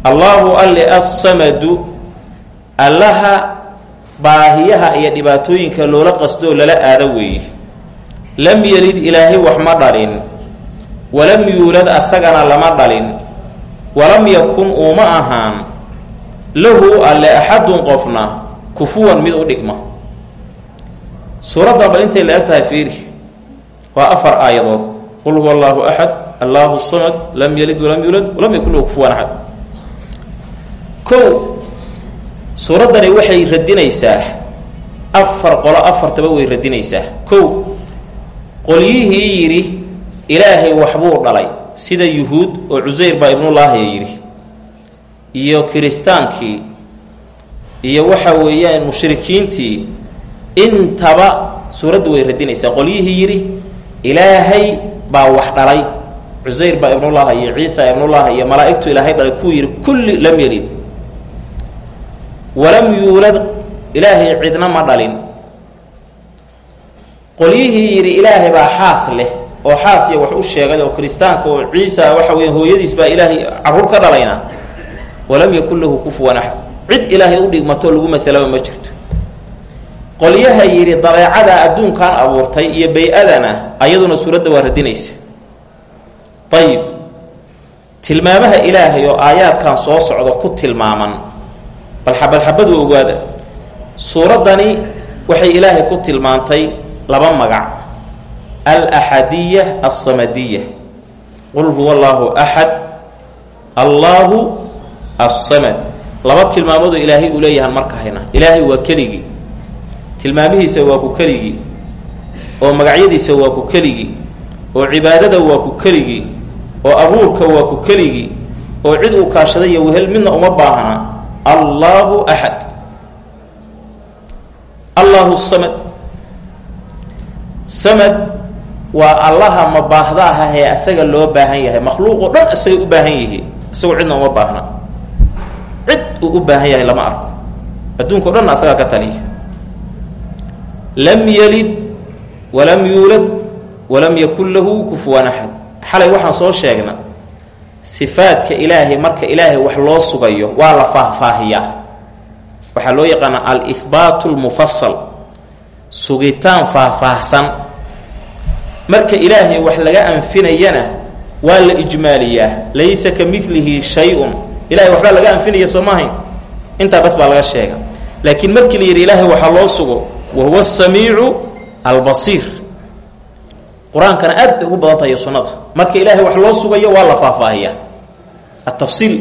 [SPEAKER 1] Allaahu alle assamadu allaha baahiyaha iyo dhibaatooyinka loola qasdoo lala aado weeye lam yelid ilaahay wax ma dhalin walam yuulad asagana lama dhalin walam yakun uuma ahaan lahu alle axadun qofna kufuwan mid u dhigma suuraddan bal intay la eg tahay fiiri. Waa afar aayadood. Qul huwa allaahu axad allaahu samad lam yalid walam yuulad walam yakun lahu kufuwan axad kow suuraddani waxay radinaysaa. Afar qolo afartaba way radinaysaa. Kow qolyihii yidhi ilaahay waxbuu dhalay. Sida yuhuud oo cusayr baa ibnullaahiya yidhi. Iyo kiristaankii iyo waxa weeyaan mushrikiintii intaba suuraddu way radinaysaa. Qolyihii yidhi ilaahay baa wax dhalay. Cusayr baa ibnullaah iyo ciisa ibnullaah iyo malaa'igtu ilaahay dhalay kuu yidhi kulli lam yelid walam yuulad ilaahay cidna ma dhalin. Qolyihii yidhi ilaahay baa xaas leh oo xaas iyo wax u sheegay oo kiristaanka oo ciisa waxa weya hooyadiis baa ilaahay carruur ka dhalayna. Walam yakun lahu kufuwan axad cid ilaahay u dhigmatoo lagu matalaba ma jirto qolyaha yidhi dabeecada adduunkan abuurtay iyo bay-adana ayaduna suuradda waa radinaysa. Ayib tilmaamaha ilaahay oo aayaadkan soo socda ku tilmaaman. Bal xabadxabadu ogaada. Suuraddani waxay ilaahay ku tilmaantay laba magac. Alaxadiya alsamadiya qul huwa allaahu axad allaahu assamad. Laba tilmaamoodoo ilaahay uu leeyahan marka hayna. Ilaahay waa keligii tilmaamihiisa waa ku keligii oo magacyadiisa waa ku keligii oo cibaadada waa ku keligii oo abuurka waa ku keligii oo cid uu kaashaday iyo wehel midna uma baahna allaahu axad. Allaahu samad. Samad waa allaha mabaahda ah ee asaga loo baahan yahay makhluuqoo dhan isagay u baahan yihiin isagoo cidna uma baahna. Cid uu u baahan yahay lama arko. Adduunka o dhanna asagaa ka taliya lam yalid walam yuulad walam yakun lahu kufuwan axad xalay waxaan soo sheegna sifaadka ilaahay marka ilaahay wax loo sugayo waa la faahfaahiyaa. Waxaa loo yaqaanaa al-ihbaatu lmufasal sugitaan faahfaahsan. Marka ilaahay wax laga anfinayana waa la ijmaaliyaa. Laysa ka milihi shay-un. Ilahay waxbaa laga anfinaya soo maahayn? Intaa bas baa laga sheega laakiin markii la yidhi ilaahay waxaa loo sugo wa huwa asamiicu albasiir qur'aankana aad bay ugu badan tahay sunnada. Marka ilaahay wax loo sugayo waa la faahfaahiyaa. Atafsiil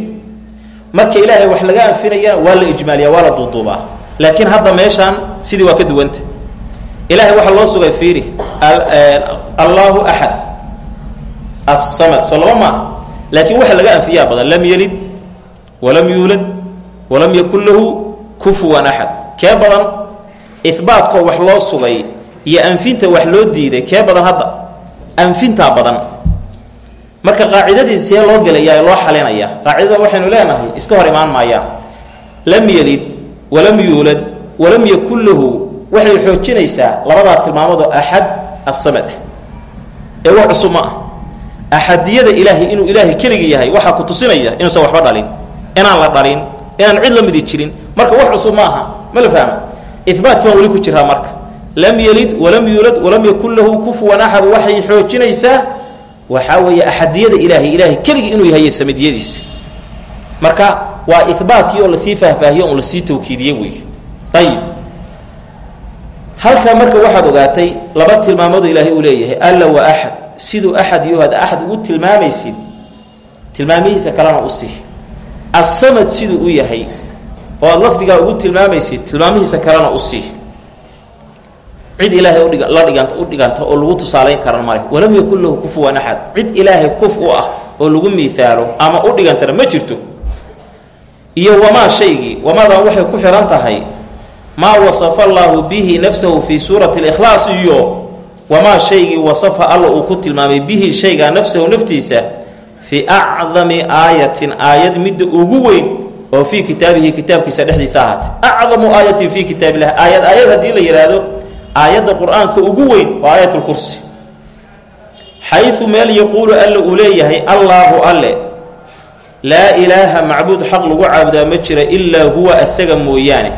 [SPEAKER 1] marka ilaahay wax laga anfinayana waa la ijmaaliya waa la duuduubaa. Laakiin hadda meeshaan sidii waa ka duwanta ilahay waxaa loo sugay fiiri. Allahu axad assamad. Soo laba maaha laakiin laga anfiyaa badan. Lam yelid walam yuulad walam yakun lahu kufuwan axad kee badan ihbaatko wax loo sugay iyo anfinta wax loo diiday kee badan hadda? Anfintaa badan. Marka qaacidadiisa see loo gelaya loo xalinaya qaacidada waxaynu leenahay iska hor imaan maayaan lam yelid walam yuulad walam yakun lahu. Waxay xoojinaysaa labadaa tilmaamoodoo axad asamad ee wax cusub ma ah axadiyada inuu ilaahay keligii yahay waxaa ku tusinaya inuusan waxba dhalin inaan la dhalin inaan cid la midi jirin. Marka wax cusub ma aha. Ma la fahma ibaatkii baan weli ku jiraa marka. Lam yelid walam yuulad walam yakun lahu kufuwan axad waxay xoojinaysaa waxaa weeye axadiyada ilaahay ilaahay keligii inuu yahay samidiyadiisa. Marka waa ibaatkii oo la sii faahfaahiyo on la sii tawkiidiye wey ayib halkaa marka waxaad ogaatay laba tilmaamoodoo ilaahay uu leeyahay alla waa axad siduu axad iyo had axad ugu tilmaamaysid tilmaamihiisa kalena u sii. Asamad siduu u yahay oo aad lafdigaa ugu tilmaamaysid tilmaamihiisa kalena u sii. Cid ilaahay udhiga la dhiganta u dhiganta oo lagu tusaalayn karan male walam yakun lahu kufuwan axad cid ilaahay kuf u ah oo lagu miihaalo ama u dhigantana ma jirto. Iyo wamaa shaygii wamaadan waxay ku xihan tahay maa wasafa allaahu bihi nafsahu fii suurati likhlaas iyo wamaa shaygii wasafa alla uu ku tilmaamay bihi shaygaa nafsahu naftiisa fii acdami aayatin aayad midda ugu weyn oo fii kitaabihi kitaabkiisa dhexdiisa ahaatay acdamu aayatin fii kitaabilah aayad aayad haddii la yidhaahdo aayadda qur'aanka ugu weyn waa aayat lkursi xayu meel yaquulu alla uu leeyahay allaahu alle. Laa ilaaha macbuud xaq lagu caabudaa ma jira ilaa huwa asaga mooyaane.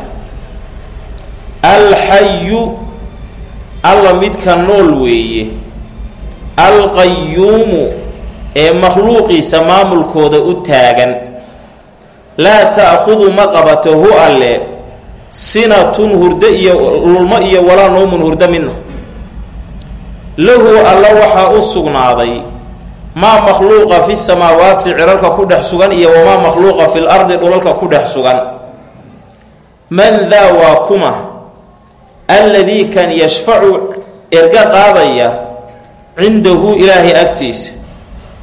[SPEAKER 1] Alxayu alla midka nool weeye. Alqayuumu ee makhluuqiisa maamulkooda u taagan laa ta'khudu ma qabato hu alle sinatun hurdo iyo lulmo iyo walaa noomun hurdo midna lahu alla waxaa u sugnaaday maa makhluuqa fi samaawaati cirarka ku dhex sugan iyo wamaa makhluuqa fil ardi dhulalka ku dhex sugan. Man daa waa kuma alladii kan yashfacu erga qaadaya cindahu ilaahay agtiisa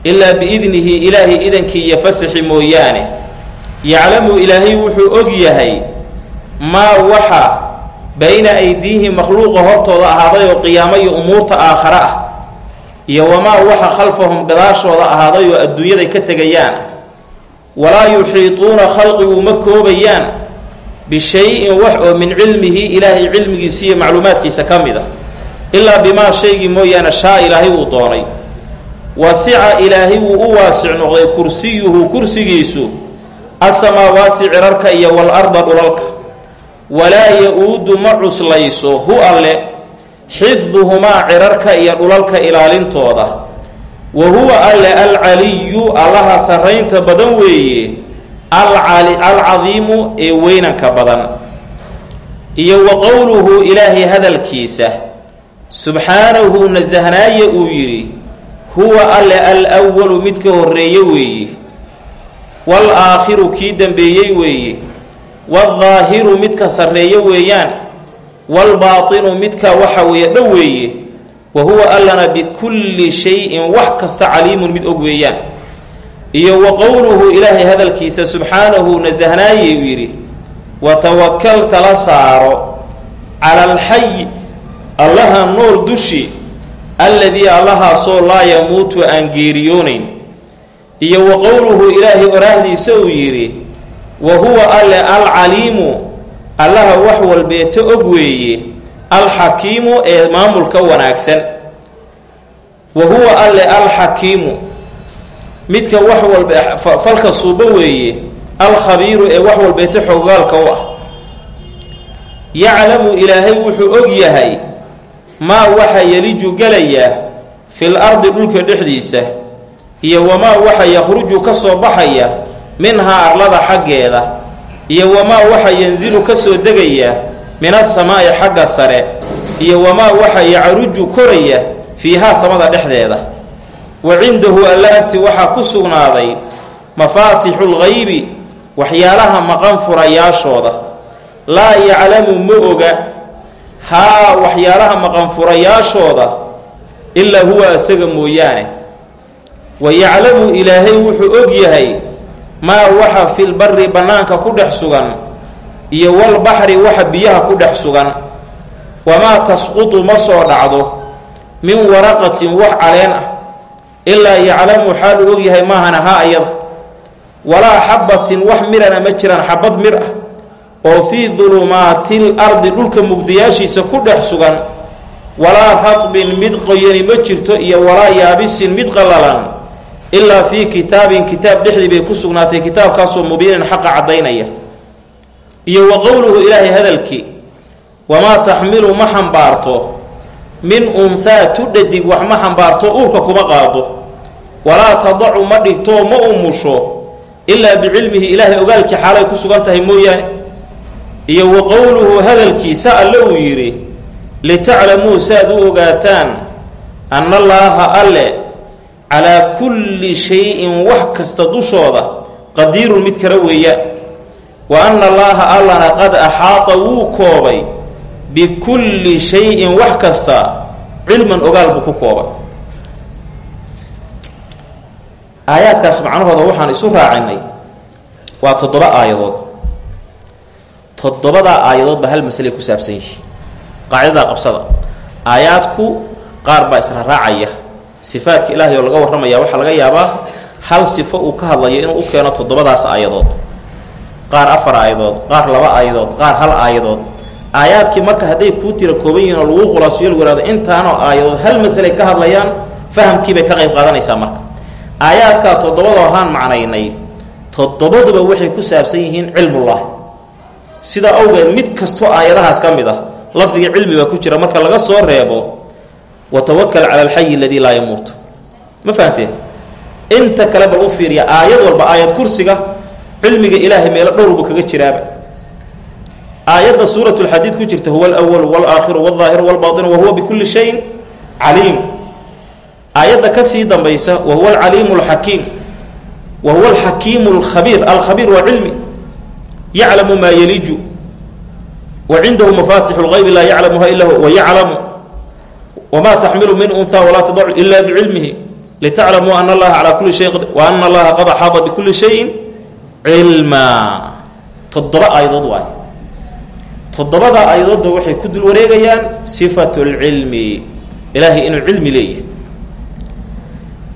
[SPEAKER 1] ilaa biidnihi ilaahay idankii iyo fasaxi mooyaane yaclamu ilaahay wuxuu og yahay maa waxa bayna aydiihim makhluuqa hortooda ahaaday oo qiyaamo iyo umuurta aakhare ah iyo wamaa waxa khalfahum gadaashooda ahaaday oo adduunyaday ka tegayaan. Walaa yuxiituuna khalqigu ma koobayaan bishay-in wax oo min cilmihi ilaahay cilmigiisa iyo macluumaadkiisa ka mid a ilaa bimaa shaygii mooyaane shaa ilaahay uu doonay. Wasica ilaahay wuu u waasic noqday kursiyuhu kursigiisu asamaawaati cirarka iyo wal arda dhulalka. Walaa ya-uudu ma cuslayso hu alle xifduhumaa cirarka iyo dhulalka ilaalintooda. Wa huwa alle alcaliyu allaha sarraynta badan weeye alcadiimu ee weynanka badan. Iyo wa qowluhu ilaahay hadalkiisa subxaanahu nasahnaaye uu yidhi huwa alle al-walu midka horreeye weeye wal-aakhiru kii dambeeyey weeye waldaahiru midka sarreeye weeyaan waalbaatinu midka waxa weeye dhow weeye wa huwa allana bikulli shay-in wax kasta caliimun mid og weeyaan iyo wa qowluhu ilaahay hadalkiisa subxaanahu nasahnaaye uu yidhi watawakal tala saaro cala alxayi allaha nool dushi alladii allahaasoo laa yamuutu aan geeriyoonayn iyo wa qowluhu ilaahay oraahdiisa uu yidhi wa huwa alle alcaliimu allaha wax walbeeto og weeye alxakiimu ee maamulka wanaagsan. Wa huwa alle alxakiimu midka wax walba falka suubo weeye alkhabiiru ee wax walbeeto xogaalka u ah. Yaclamu ilaahay wuxuu og yahay maa waxa yeliju gelaya fil ardi dhulka dhexdiisa iyo wamaa waxa yakhruju ka soo baxaya minhaa arlada xaggeeda iyo wamaa waxa yanzilu ka soo degaya min asamaa'i xagga sare iyo wamaa waxa yacruju koraya fiihaa samada dhexdeeda. Wa cindahu alla agti waxaa ku sugnaaday mafaatixu lgaybi waxyaalaha maqan furayaashooda. Laa yaclamu ma oga haa waxyaalaha maqan furayaashooda ilaa huwa isaga mooyaane wa yaclamu ilaahay wuxuu og yahay maa waxa filbari bannaanka ku dhex sugan iyo walbaxri waxa biyaha ku dhex sugan. Wamaa tasqutu ma soo dhacdo min waraqatin wax caleen ah. Ilaa yaclamu xaaluu og yahay maahana haa ayada walaa xabbatin wax mirana ma jiraan xabad mir ah oo fii dulumaatil ardi dhulka mugdiyaashiisa ku dhex sugan. Walaa ratbin mid qoyani ma jirto iyo walaa yaabisin mid qallalan ilaa fii kitaabin kitaab dhexdii bay ku sugnaatay kitaabkaasoo mubiinin xaqa caddaynaya. Iyo wa qowluhu ilaahay hadalkii wamaa taxmilu ma xambaarto min unhaa tu dhadig wax ma xambaarto uurka kuma qaado. Walaa tadacu ma dhigtoo ma umusho ilaa bicilmihi ilaahay ogaalkii xaalay ku sugan tahay mooyaane. Iyo wa qowluhu hadalkiisa alle uu yidhi litaclamuu saaad u ogaataan anna allaaha alle calaa kulli shay-in wax kasta dushooda qadiirun mid kala weeyaan wa anna allaaha allana qad axaata wuu koobay bikulli shay-in wax kasta cilman ogaal buu ku koobay. Aayaadkaas macnahooda waxaan isu raacinay waa toddoba aayadood. Toddobadaa aayadoodba hal masalay ku saabsan yihiin qaacidadaa qabsada. Aayaadku qaar baa israraacaya sifaadka ilaahay oo laga warramaya waxaa laga yaabaa hal sifo uu ka hadlayo inuu u keeno toddobadaas aayadood qaar afar aayadood qaar laba aayadood qaar hal aayadood. Aayaadkii marka hadday kuu tira kooban yihiin oo lagu khulaasiyo lagu ihahdo intaanoo aayadood hal masalay ka hadlayaan fahamkiibay ka qayb qaadanaysaa marka. Aayaadkaa toddobada ahaan macnaynay toddobaduba waxay ku saabsan yihiin cilmullah. Sidaa awgeed mid kastoo aayadahaas ka mid ah lafdiga cilmi baa ku jira. Marka laga soo reebo watawakal cala alxayi aladii laa yamuut. Ma fahamteen? Inta kale bal u fiiriya aayad walba aayad kursiga cilmiga ilaahay meelo dhowrbu kaga jiraaba. Aayadda suurat lxadiid ku jirta huwa alwalu walaakhiru walaahiru walbaatinu wahuwa bikulli shayin caliim. Aayadda ka sii dambaysa wahuwa alcaliimu alxakiim wa huwa alxakiimu alkhabiir alkhabiir waa cilmi. Yaclamu maa yeliju wa cindahu mafaatixu lgaybi laa yaclamuha ila hu wayaclamu wamaa taxmilu min unha walaa tadacu ila bicilmihi litaclamuu ana allaha calaa kulli shayin wa ana allaha qad axaada bikulli shayin cilmaa toddoba aayadood waay toddobada aayadoodba waxay ku dul wareegayaan sifatu lcilmi ilaahay inuu cilmi leeyahay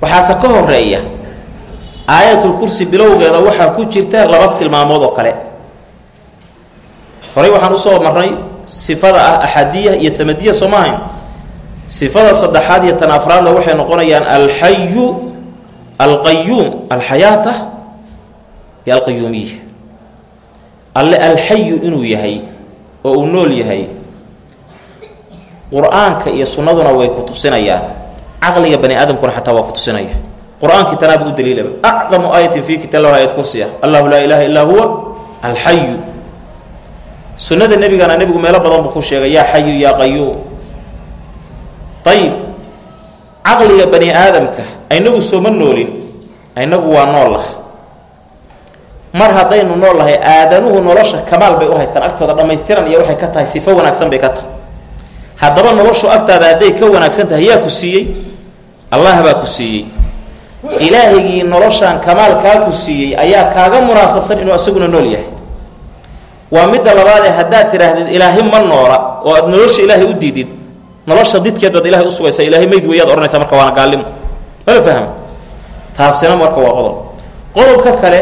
[SPEAKER 1] waxaase ka horreeya aayatulkursi bilowgeeda waxaa ku jirta laba tilmaamood oo kale horey waxaan u soo marnay sifada ah axadiya iyo samadiya soo maahayn sifada saddexaad iyo tan afraadna waxay noqonayaan alxayu alqayuum alxayaata iyo alqayuumiya alle alxayu inuu yahay oo uu nool yahay qur'aanka iyo sunnaduna way ku tusinayaan. Caqliga bani aadamkuna xataa waa ku tusinaya. Qur'aankii tanaaba u daliilaba acdamu aayatin fi kitab ayad kursiya. Allahu laa ilaha illaa huwa alxayu sunnada nebigana nebigu meelo badan buu ku sheegay yaa xayu yaa qayuum ayib caqliga bani aadamka aynagu sooma noolin aynagu waa nool lah mar haddaynu nool lahay aadanuhu nolosha kamaal bay u haystaan agtooda dhammaystiran iyo waxay ka tahay sifo wanaagsan bay ka tahay. Haddaba noloshu agtaada hadday ka wanaagsan tahay yaa ku siiyey? Allah baa ku siiyey. Ilaahigii noloshaan kamaalkaa ku siiyey ayaa kaaga munaasabsan inuu isaguna nool yahay. Waa midda labaadee haddaad tidhaahdid ilaahay ma noola oo aad nolosha ilaahay u diidid nolosha didkeed baad ilahay usugaysaa ilahay mayd weyaad odhanaysa marka waana gaalimo mala fahma? Taasina marka waa qodob qodobka kale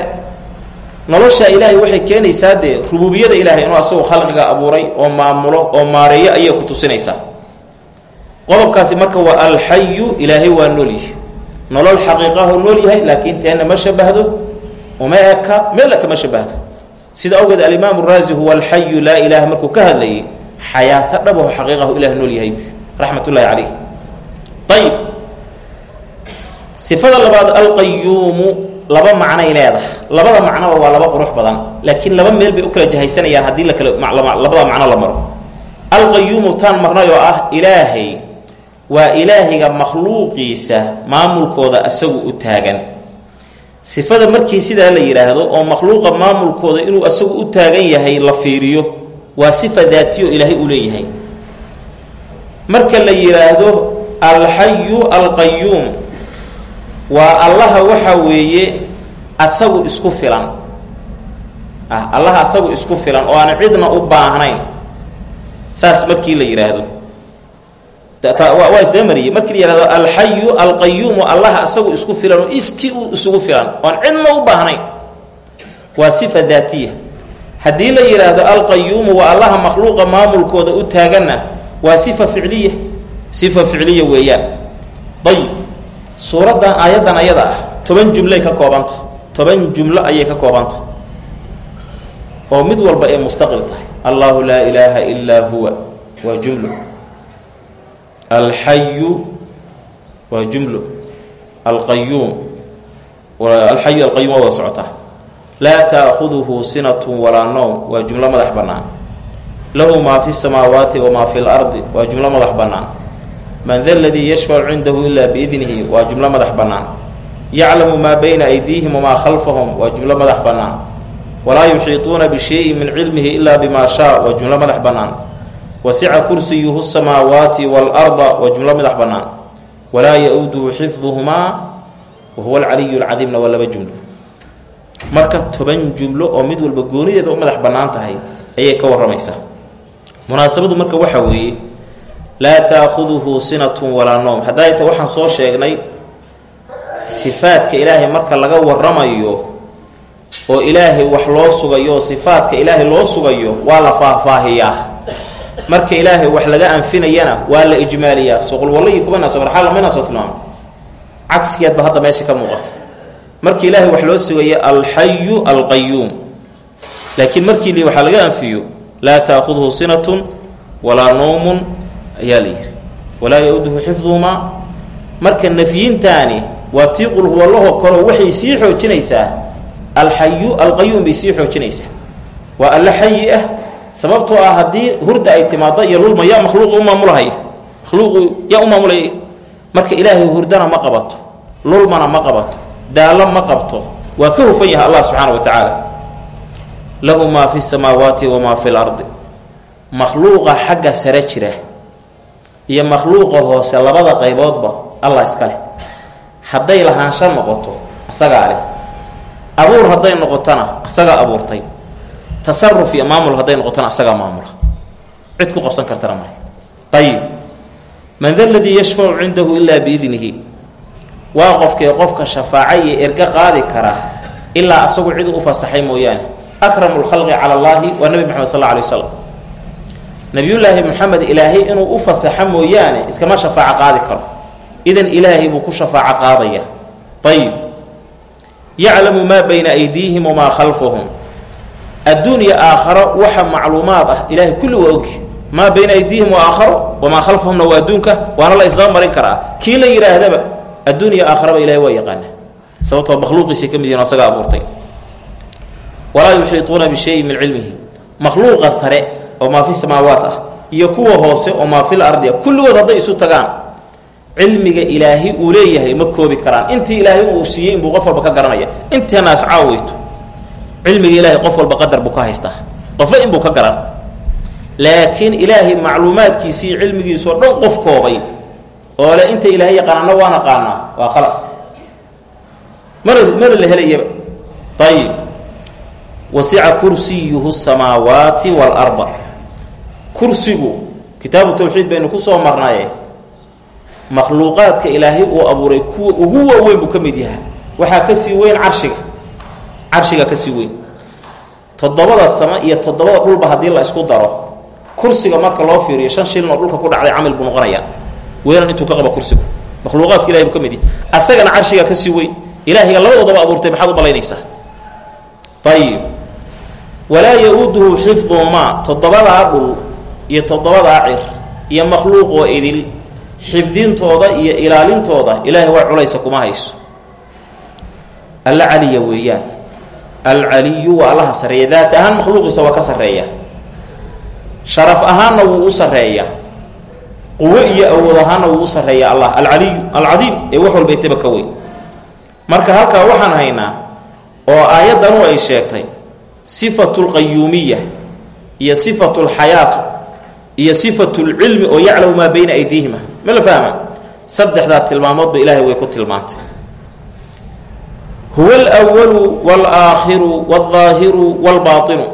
[SPEAKER 1] nolosha ilaahay waxay keenaysaa dee rububiyada ilaahay inuu asagu khalqiga abuuray oo maamulo oo maareeyo ayay ku tusinaysaa. Qodobkaasi marka waa alxayu ilaahay waa noolyahay nolol xaqiiqahu nool yahay laakiin teenna ma shabahdo uma eka meella kama shabahdo sida awgeed alimaam raazi huwa alxayu laa ilaaha markuu ka hadlayay xayaato dhabaho xaqiiqahu ilah nool yahay raxmat ullahi calayh ayib sifada labaad alqayuumu laba macnay leedahay. Labada macnoba waa laba qurux badan laakiin laba meel bay u kala jahaysanayaan haddii lakala labada macno la maro. Alqayuumu taan marnay oo ah ilaahay. Waa ilaahiga makhluuqiisa maamulkooda asagu u taagan. Sifada markii sidaa la yidhaahdo oo makhluuqa maamulkooda inuu asagu u taagan yahay la fiiriyo. Waa sifa daatiyo ilaahay uu leeyahay marka la yidhaahdo alxayu alqayuum waa allaha waxa weeye asagu isku filan. Ah allaha asagu isku filan oo aan cidna u baahnayn. Saas markii la yidhaahdo waa isdamariyey markii la yihahdo alxayu alqayuumu allaha asagu isku filan oo iskii u isugu filan oo cidna u baahnayn. Waa sifa daatiya. Haddii la yidhaahdo alqayuumu waa allaha makhluuqa maamulkooda u taaganna waa sifa ficliya. Sifa ficliya weeyaan. Ayib suuraddan aayaddan ayada ah toban jumlay ka koobanta. Toban jumlo ayay ka koobanta. Oo mid walba ay mustaqil tahay. Allahu laa ilaaha ilaa huwa. Waa jumlo. Alxayu waa jumlo. Alqayuum alxayu alqayuum waa wada socotaa laa taakhuduhu sinatu walaa noom waa jumlo madax bannaan lahu maa fi samaawaati wamaa fi lardi waa jumlo madax bannaan. Man da ladii yashfacu cindahu ilaa biidnihi waa jumlo madax bannaan. Yaclamu maa bayna aydiihim wamaa khalfahum waa jumlo madax bannaan. Walaa yuxiituuna bishayin min cilmihi ilaa bimaa shaa waa jumlo madax bannaan. Wasica kursiyuhu samaawaati waalarda waa jumlo madax bannaan. Walaa ya-uduhu xifduhumaa wahuwa alcaliyu lcadiimna waa laba jumlo. Marka toban jumlo oo mid walba goonideeda u madax bannaan tahay ayay ka warramaysaa munaasabadu marka waxaa weeye laa taakhuduhu sinatun walaa noom haddaa waxaan soo sheegnay sifaadka ilaahay marka laga warramayo oo ilaahay wax loo sugayo oo sifaadka ilaahay loo sugayo waa la faahfaahiyaa. Marka ilaahay wax laga anfinayana waa la ijmaaliyaa. Soqolwallahii kubanaaso barxaalamaynaa soo tilmaama cagsigeedba hadda meesha ka muuqata. Markii ilaahay wax loo sugaya alxayu alqayuum laakiin markii li waxaa laga anfiyo laa taakhuduhu sinatun walaa nowmun ayaa la yidhi. Walaa ya-uduhu xifduhumaa marka nafyintaani waa tii qul huwallahoo kaleo waxay sii xoojinaysaa. Alxayu alqayuum bay sii xoojinaysaa. Waa alla xayi ah sababtoo ah haddii hurda ay timaado iyo lulma yaa makhluuqi u maamulahaya. Makhluuqu yaa u maamulaya. Marka ilaahay hurdana ma qabato lulmana ma qabato daallo ma qabto. Waa ka hufan yahay allah subxaana wa tacaala lahu maa fi samaawaati wamaa fi lardi makhluuqa xagga sare jira iyo makhluuqa hoose labada qayboodba allah iska leh. Hadday lahaansho noqoto isagaa leh abuur hadday noqotona isagaa abuurtay. Tasaruf iyo maamul hadday noqotona isagaa maamula. Cid ku qabsan kartana male ayib man da ladii yashfacu cindahu ilaa biidnihi waa qofkee qofka shafaaca iyo erga qaadi kara ilaa asagu cid u fasaxay mooyaane akramu lkhalqi cala allaahi waa nebi moxamed sal alay wasalam nabiyullaahi moxamed ilaahay inuu u fasaxo mooyaane iskama shafaaco qaadi karo. Idan ilaahay buu ku shafaaco qaadaya. Ayib yaclamu maa bayna aydiihim wamaa khalfahum adduunya aakharo waxa macluumaad ah ilaahay kulli waa ogi. Maa bayna aydiihim wa aakharo wamaa khalfahumna waa adduunka waana la isdaba marin karaa. Kii la yidhaahdaba adduunya aakharaba ilahay waa yaqaana sababtoo makhluuqiisay ka mid yihiin asaga abuurtay walaa yuxiituuna bishayin min cilmihi. Makhluuqa sare oo maa fi samaawaat ah iyo kuwa hoose oo maa fil ardi ah kulligood hadday isu tagaan cilmiga ilaahay uu leeyahay ma koobi karaan. Intii ilaahay uu siiyey inbuu qof walba ka garanaya. Inteenaas caaweyto cilmiga ilaahay qof walba qadar buu ka haystaa. Qofba inbuu ka garan. Laakiin ilaahay macluumaadkiisii cilmigiisoo dhan qof koobay. Oo le inta ilaahay yaqaanana waa naqaanaa waa khalaq mana mana la helayaba ayib wasica kursiyuhu samaawaati waalarda kursigu kitaabu tawxiid baynu ku soo marnaye makhluuqaadka ilaahay uu abuuray kuwa ugu waaweyn buu ka mid yahay. Waxaa ka sii weyn carshiga. Carshiga ka sii weyn. Toddobada sama iyo toddobada dhulba haddii la isku daro kursiga marka loo fiiriyo shan shilin oo dhulka ku dhacday camil buu noqonayaa weeran intuu ka qaba kursigu. Makhluuqaadka ilahay buu ka yahay. Asagana carshiga ka sii weyn. Ilaahiga labadoodaba abuurtay maxaad u malaynaysaa ayib walaa ya-uuduhu xifduhumaa toddobadaa dhul iyo toddobadaa cir iyo makhluuqoo idil xifdintooda iyo ilaalintooda ilaahay waa culaysa kuma hayso. Alla caliya weeyaan alcaliyu waa allaha sarreeya daat ahaan makhluuqiisa waa ka sarreeya sharaf ahaanna wuu u sarreeyaa quwo iyo awood ahaanna wuu u sarreeya allah alcaliyu alcadiim ee wax walba itaba ka weyn. Marka halkaa waxaan haynaa oo aayaddanu ay sheegtay sifatu lqayuumiya iyo sifatu lxayaatu iyo sifatu lcilmi oo yaclamu maa bayna aydiihima. Ma la fahma saddexdaa tilmaamoodba ilaahay way ku tilmaantay. Huwa alwalu walaakhiru walظaahiru walbaatinu.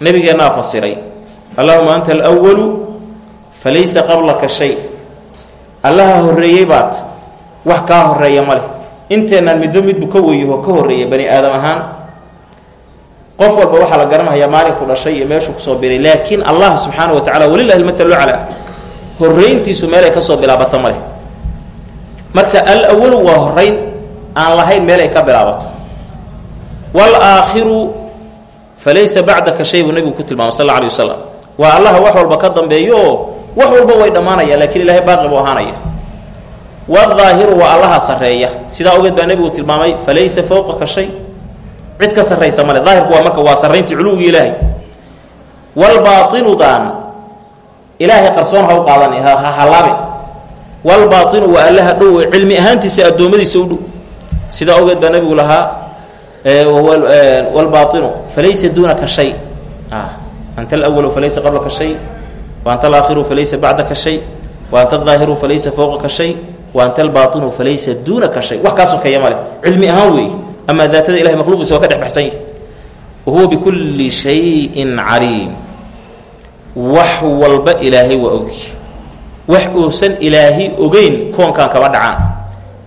[SPEAKER 1] Nabigeennaa fasiray allahuma anta alwalu falaysa qablaka shay. Allaha horreeyey baata wax kaa horreeya ma leh. Inteenaan middo midbu ka weyaho ka horreeya bani aadam ahaan qof walba waxaa la garanayaa maalinku dhashay iyo meeshuu ku soo biray. Laakiin allah subxaana wa tacala walilahi lmathalu calaa horrayntiisu meelay ka soo bilaabata ma leh. Marka alawalu waa horrayn aan lahayn meel ay ka bilaabato. Walaakhiru falaysa bacdaka shay buu nabigu ku tilmaamay sal alla alay wasalam waa allaha wax walba ka dambeeyo oo wax walba way dhammaanayaan lakiin ilahay baaqi buu ahaanaya. Wadaahiru waa allaha sarreeya. Sidaa ogeed baa nebigu tilmaamay falaysa fowqaka shay cid ka sarraysa male daahirku waa marka waa sarrayntii culuwigi ilaahay. Walbaainudan ilaahay qarsoon ha u qaadan ha halaabe walbaainu waa allaha dhow cilmi ahaantiisa addoommadiisa u dhow. Sidaa ogeed baa nebigu lahaa walbaainu falaysa duunaka shay. Anta alwalu falaysa qablaka shay wa alaakhiru falaysa bacdaka shay wa anta falaysa fowqaka shay wa anta falaysa duunaka shay. Wax kaa sokeeya cilmi ahaan weeye amaa daatada ilahay makhluuqiisa waa ka dhex baxsan yahay. Wa huwa bikulli shayin caliim. Wax walba ilaahay waa ogy wax uusan ilaahay ogeyn koonkan kama dhacaan.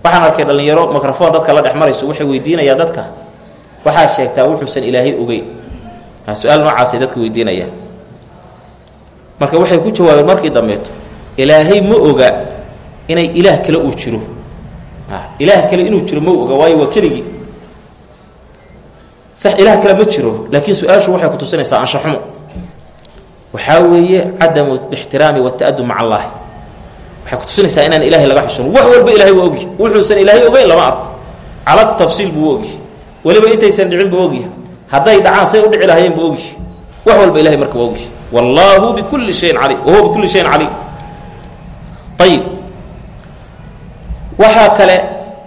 [SPEAKER 1] Waxaan arkay dhallinyaro microfoon dadka la dhex marayso waxay weydiinayaa dadka. Waxaa sheegtaa wuxuusan ilaahay ogeyn. Su'aal noocaasay dadka weydiinayaan. Marka waxay ku jawaabeen markii dambeeto ilaahay ma oga inay ilaah kale uu jiro. Ilaah kale inuu jiro ma oga waayo waa keligii sax ilaah kale ma jiro laakiin su'aashu waxay kutusinaysaa anshaxumo. Waxaa weeye cadamu ixtiraami wata-adub maca allahi waxay kutusinaysaa inaan ilahay laga xusun wax walba ilahay waa ogyahy wuxuusan ilaahay ogeyn lama arko. Cala tafsiil buu ogyahy weliba intaysan dhicin buu ogyahay hadday dhacaan say u dhici lahayeen buu ogyahy wax walba ilahay marka waa ogyahy wallaahu bikulli shayin caliim. Wahuwa bikulli shayin caliim. Ayib waxaa kale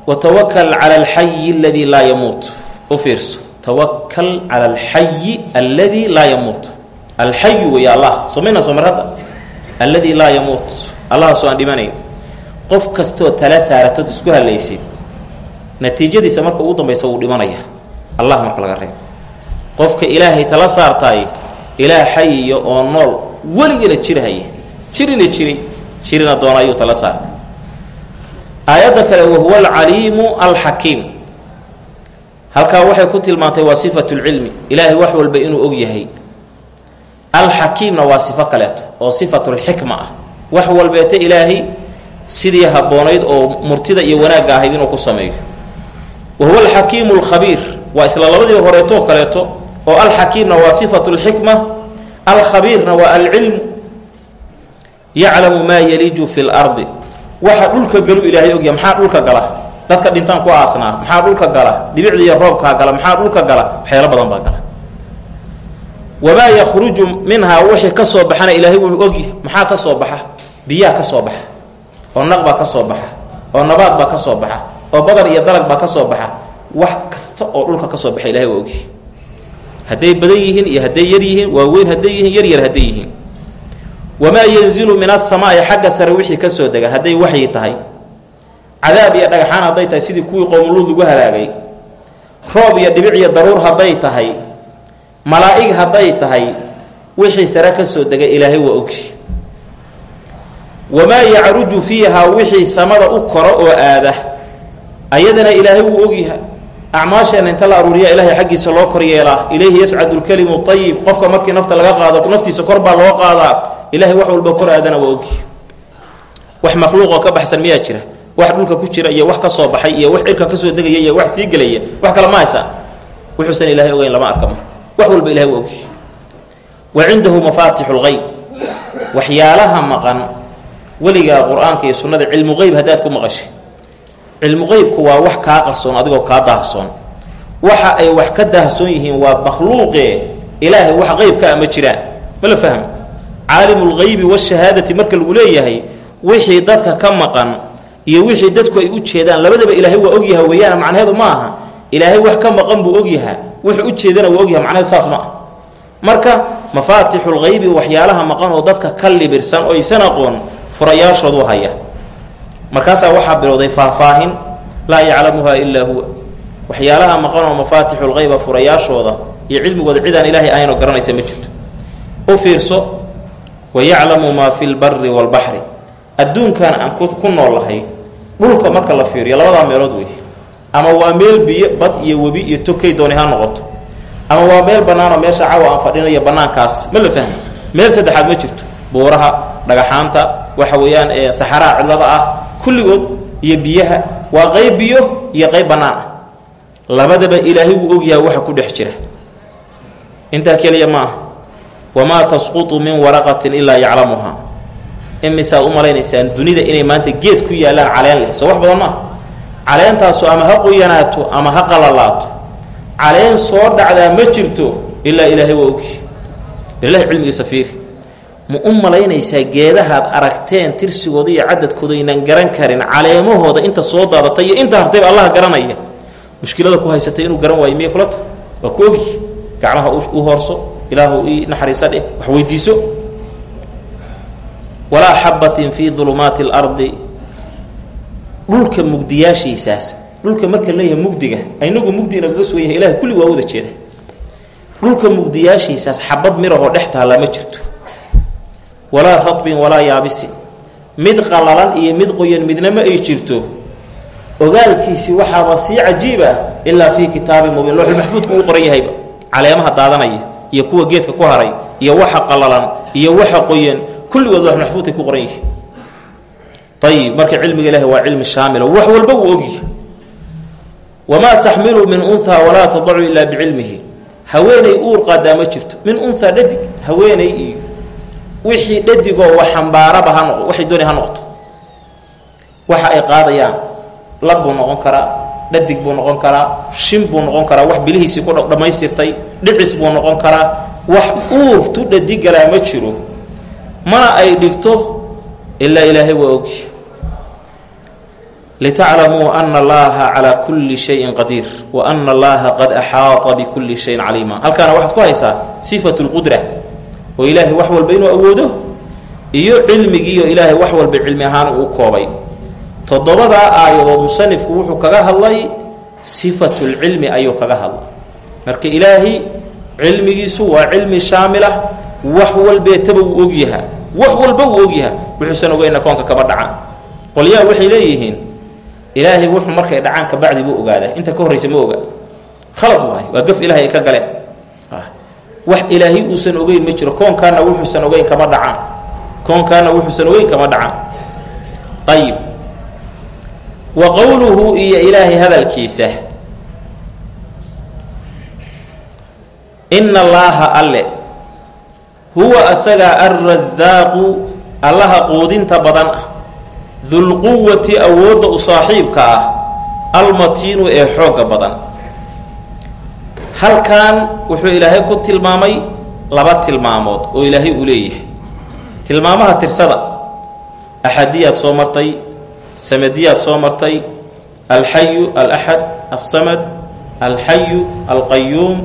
[SPEAKER 1] watawakal cala alxayi aladii laa yamuut. U fiirso tawakal cala alxayi alladii laa yamuut. Alxayu wey allah. Somayna soomar hadda alladii laa yamuut. Allahaasoo aan dhimanayn qof kastoo tala saaratood isku halaysid natiijadiisa marka ugu dambaysa wuu dhimanaya. Allah marka laga reebo. Qofka ilaahay tala saartaay ilaah xayiya oo nool weligeena jirhaya jirina jiray jirina doona ayuu tala saartay. Aayadda kale wahuwa alcaliimu alxakiim halkaa waxay ku tilmaantay waa sifatu lcilmi ilaahay wax walba inuu og yahay. Alxakiimna waa sifo kaleeto oo sifatulxikma ah. Wax walbeeta ilaahay sidii habboonayd oo murtida iyo wanaagga ahayd inuu ku sameeyo. Wa huwa alxakiimu alkhabiir waa isla labadii horeetoo kaleeto oo alxakiimna waa sifatu lxikma alkhabiirna waa alcilmu. Yaclamu maa yaliju fi lardi waxa dhulka galu ilaahay ogya maxaa dhulka gala dadka dhintaan ku aasnaa maxaa dhulka gala? Dhibicdiiyo roobkaa gala maxaa dhulka gala? Waxyaalo badan baa gala. Wamaa yakhruju minhaa wixii ka soo baxana ilaahay wuxuu ogyahay maxaa ka soo baxa? Biyaa ka soo baxa oo naq baa ka soo baxa oo nabaad baa ka soo baxa oo badar iyo dalag baa ka soo baxa. Wax kasta oo dhulka ka soo baxa ilahay waa ogyahay hadday badan yihiin iyo hadday yar yihiin waaweyn hadday yihiin yar yar hadday yihiin. Wamaa yanzilu min asamaai xagga sare wixii ka soo dega hadday waxyi tahay cadaab iyo dhagaxaan hadday tahay sidii kuwii qowmuluud lagu halaagay. Roob iyo dhibic iyo daruur hadday tahay. Malaa'ig hadday tahay wixii sare ka soo degay ilaahay waa ogyi wamaa yacruju fiihaa wixii samada u koro oo aada. Ayadana ilaahay wuu ogyahay acmaasheenna inta la aruuriya ilaahay xaggiisa loo kor yeelaa ilayhi yascadu lkelimu ayib qofka markii nafta laga qaado naftiisa kor baa loo qaadaa. Ilahay wax walba kor aadana waa ogyahay wax makhluuqoo ka baxsan miyaa jira wax dhulka ku jira iyo wax ka soo baxay iyo wax cirka ka soo degaya iyo wax sii gelaya wax kale ma haysaa wuxuusan ilahay ogeyn lama arka marka. Wax walba ilahay waa ogyahay wa cindahu mafaatixu lgeyb waxyaalaha maqan weligaa qur'aanka iyo sunnada cilmu qeyb haddaad ku maqashay. Cilmu qeybku waa wax kaa qarsoon adigoo kaa daahsoon. Waxa ay wax ka daahsoon yihiin waa makhluuqe ilaahay wax qeybkaa ma jiraan. Ma la fahmo caalimu lgeybi washahaadati marka lagu leeyahay wixii dadka ka maqan iyo wixii dadku ay u jeedaan. Labadaba ilaahay waa ogyaha weeyaan macnaheedu ma aha. Ilaahay wax ka maqan buu ogyahaa wuxuu u jeedana waa ogyaha macnaheedu saas ma ah marka mafaatixulgeybi waxyaalaha maqan oo dadka ka libirsan oo aysan aqoon furayaashoodu haya. Markaasaa waxaa bilowday faahfaahin laa yaclamuha ilaa huwa. Waxyaalaha maqan oo mafaatixulgeyba furayaashooda iyo cilmigooda cidaan ilaahay ahaynoo garanaysa ma jirto. U fiirso wa yaclamu maa fi lbari waalbaxri adduunkan aan ku noolahay dhulka marka la fiiriyo labadaa meelood wey. Ama waa meel biyo bad iyo webi iyo tokay dooni ha noqoto. Ama waa meel bannaanoo meesha cawa aan fadhinayo bannaankaas ma la fahmo meel saddexaad ma jirto. Buuraha dhagaxaanta waxa weeyaan ee saxaraha cidlada ah kulligood iyo biyaha. Waa qayb biyo iyo qayb bannaan. Labadaba ilaahay wuu ogyaha waxa ku dhex jira. Intaa keliya ma ah wamaa tasqutu min waraqatin ilaa yaclamuha imisaad u malaynaysaan dunida inay maanta geed ku yaallaan caleen leh. Soo wax badan maaha caleentaasu ama ha qoyanaato ama ha qalalaato caleen soo dhacdaa ma jirto ilaa ilaahay waa ogyi bilahi cilmigiisa fiiri ma u malaynaysaa geedahaad aragteen tirsigooda iyo cadadkooda aynan garan karin caleemahooda inta soo daadatay iyo inta hartayba allah garanaya. Mushkilada ku haysatay inuu garan waayo miya kula ta waa ku ogyi gacmaha u hoorso. Ilaahu ii naxariisa dheh. Wax weydiiso walaa xabatin fii dulumaati اlardi dhulka mugdiyaashiisaas dhulka marka leeyahay mugdiga inagu mugdi inagaga sugan yahay ilahay kulli waa wada jeeda. Dhulka mugdiyaashiisaas xabad mirahoo dhex taallaa ma jirto. Walaa radbin walaa yaabisin. Mid qalalan iyo mid qoyan midna ma ay jirto. Ogaalkiisi waxaaba sii cajiib ah ilaa fii kitaabin mubiin. Looxulmaxfuudku uu qoran yahayba. Caleemaha daadanaya iyo kuwa geedka ku haray iyo waxa qalalan iyo waxa qoyan kulligood loox maxfuudkay ku qoran yihiin. Ayib marka cilmiga ilahi waa cilmi shaamilo wax walba wuu ogyahay wamaa taxmilu min unhaa walaa tadacu ilaa bicilmihi haweenay uur qaadaa jirto. Min unhaa dhadig haweenay iyo wixii dhadigoo wax xambaaraba ha noqo doonay ha waxa ay qaadayaan lab buu noqon karaa dhadig buu noqon karaa shin buu noqon karaa wax bilihiisii ku dhammaystirtay dhicis buu noqon karaa wax uurtu dhadigalaa ma jiro mana ay dhigto ilaa ilaahay waa ogi litaclamuu ana allaha calaa kulli shayin qadiir wa ana allaha qad axaata bikulli shayin caliima. Halkaana waxaad ku haysaa sifatu lqudra oo ilaahay wax walba inuu awoodo iyo cilmigiiyo ilaahay wax walba cilmi ahaan uu koobay. Toddobadaa aayadood musanifku wuxuu kaga hadlay sifatulcilmi ayuu kaga hadlay. Marka ilaahay cilmigiisu waa cilmi shaamilah wax walbeetaba wuu ogyahaa wax walba wuu ogyahaa wuxuusan ogeyna koonka kaba dhacaan qolyaha waxay leeyihiin ilaahay wuxuu markay dhacaan kabacdi buu ogaadaa inta ka horraysa ma oga. Khalad waay waa gaf ilahay ay ka galeen wax ilaahay uusan ogeyn ma jiro. Koonkaana wuxuusan ogeyn kama dhacaan. Koonkaana wuxuusan ogeyn kama dhacaan. Ayib wa qowluhu iyo ilaahay hadalkiisa. Ina allaaha alle huwa asagaa alrasaaqu allaha quudinta badan ah dulquwati awoodda u saaxiibka ah almatiinu ee xoogga badan. Halkan wuxuu ilaahay ku tilmaamay laba tilmaamood oo ilaahay uu leeyahay. Tilmaamaha tirsada axadiyaad soo martay samadiyaad soo martay alxayu alaxad alsamad alxayu alqayuum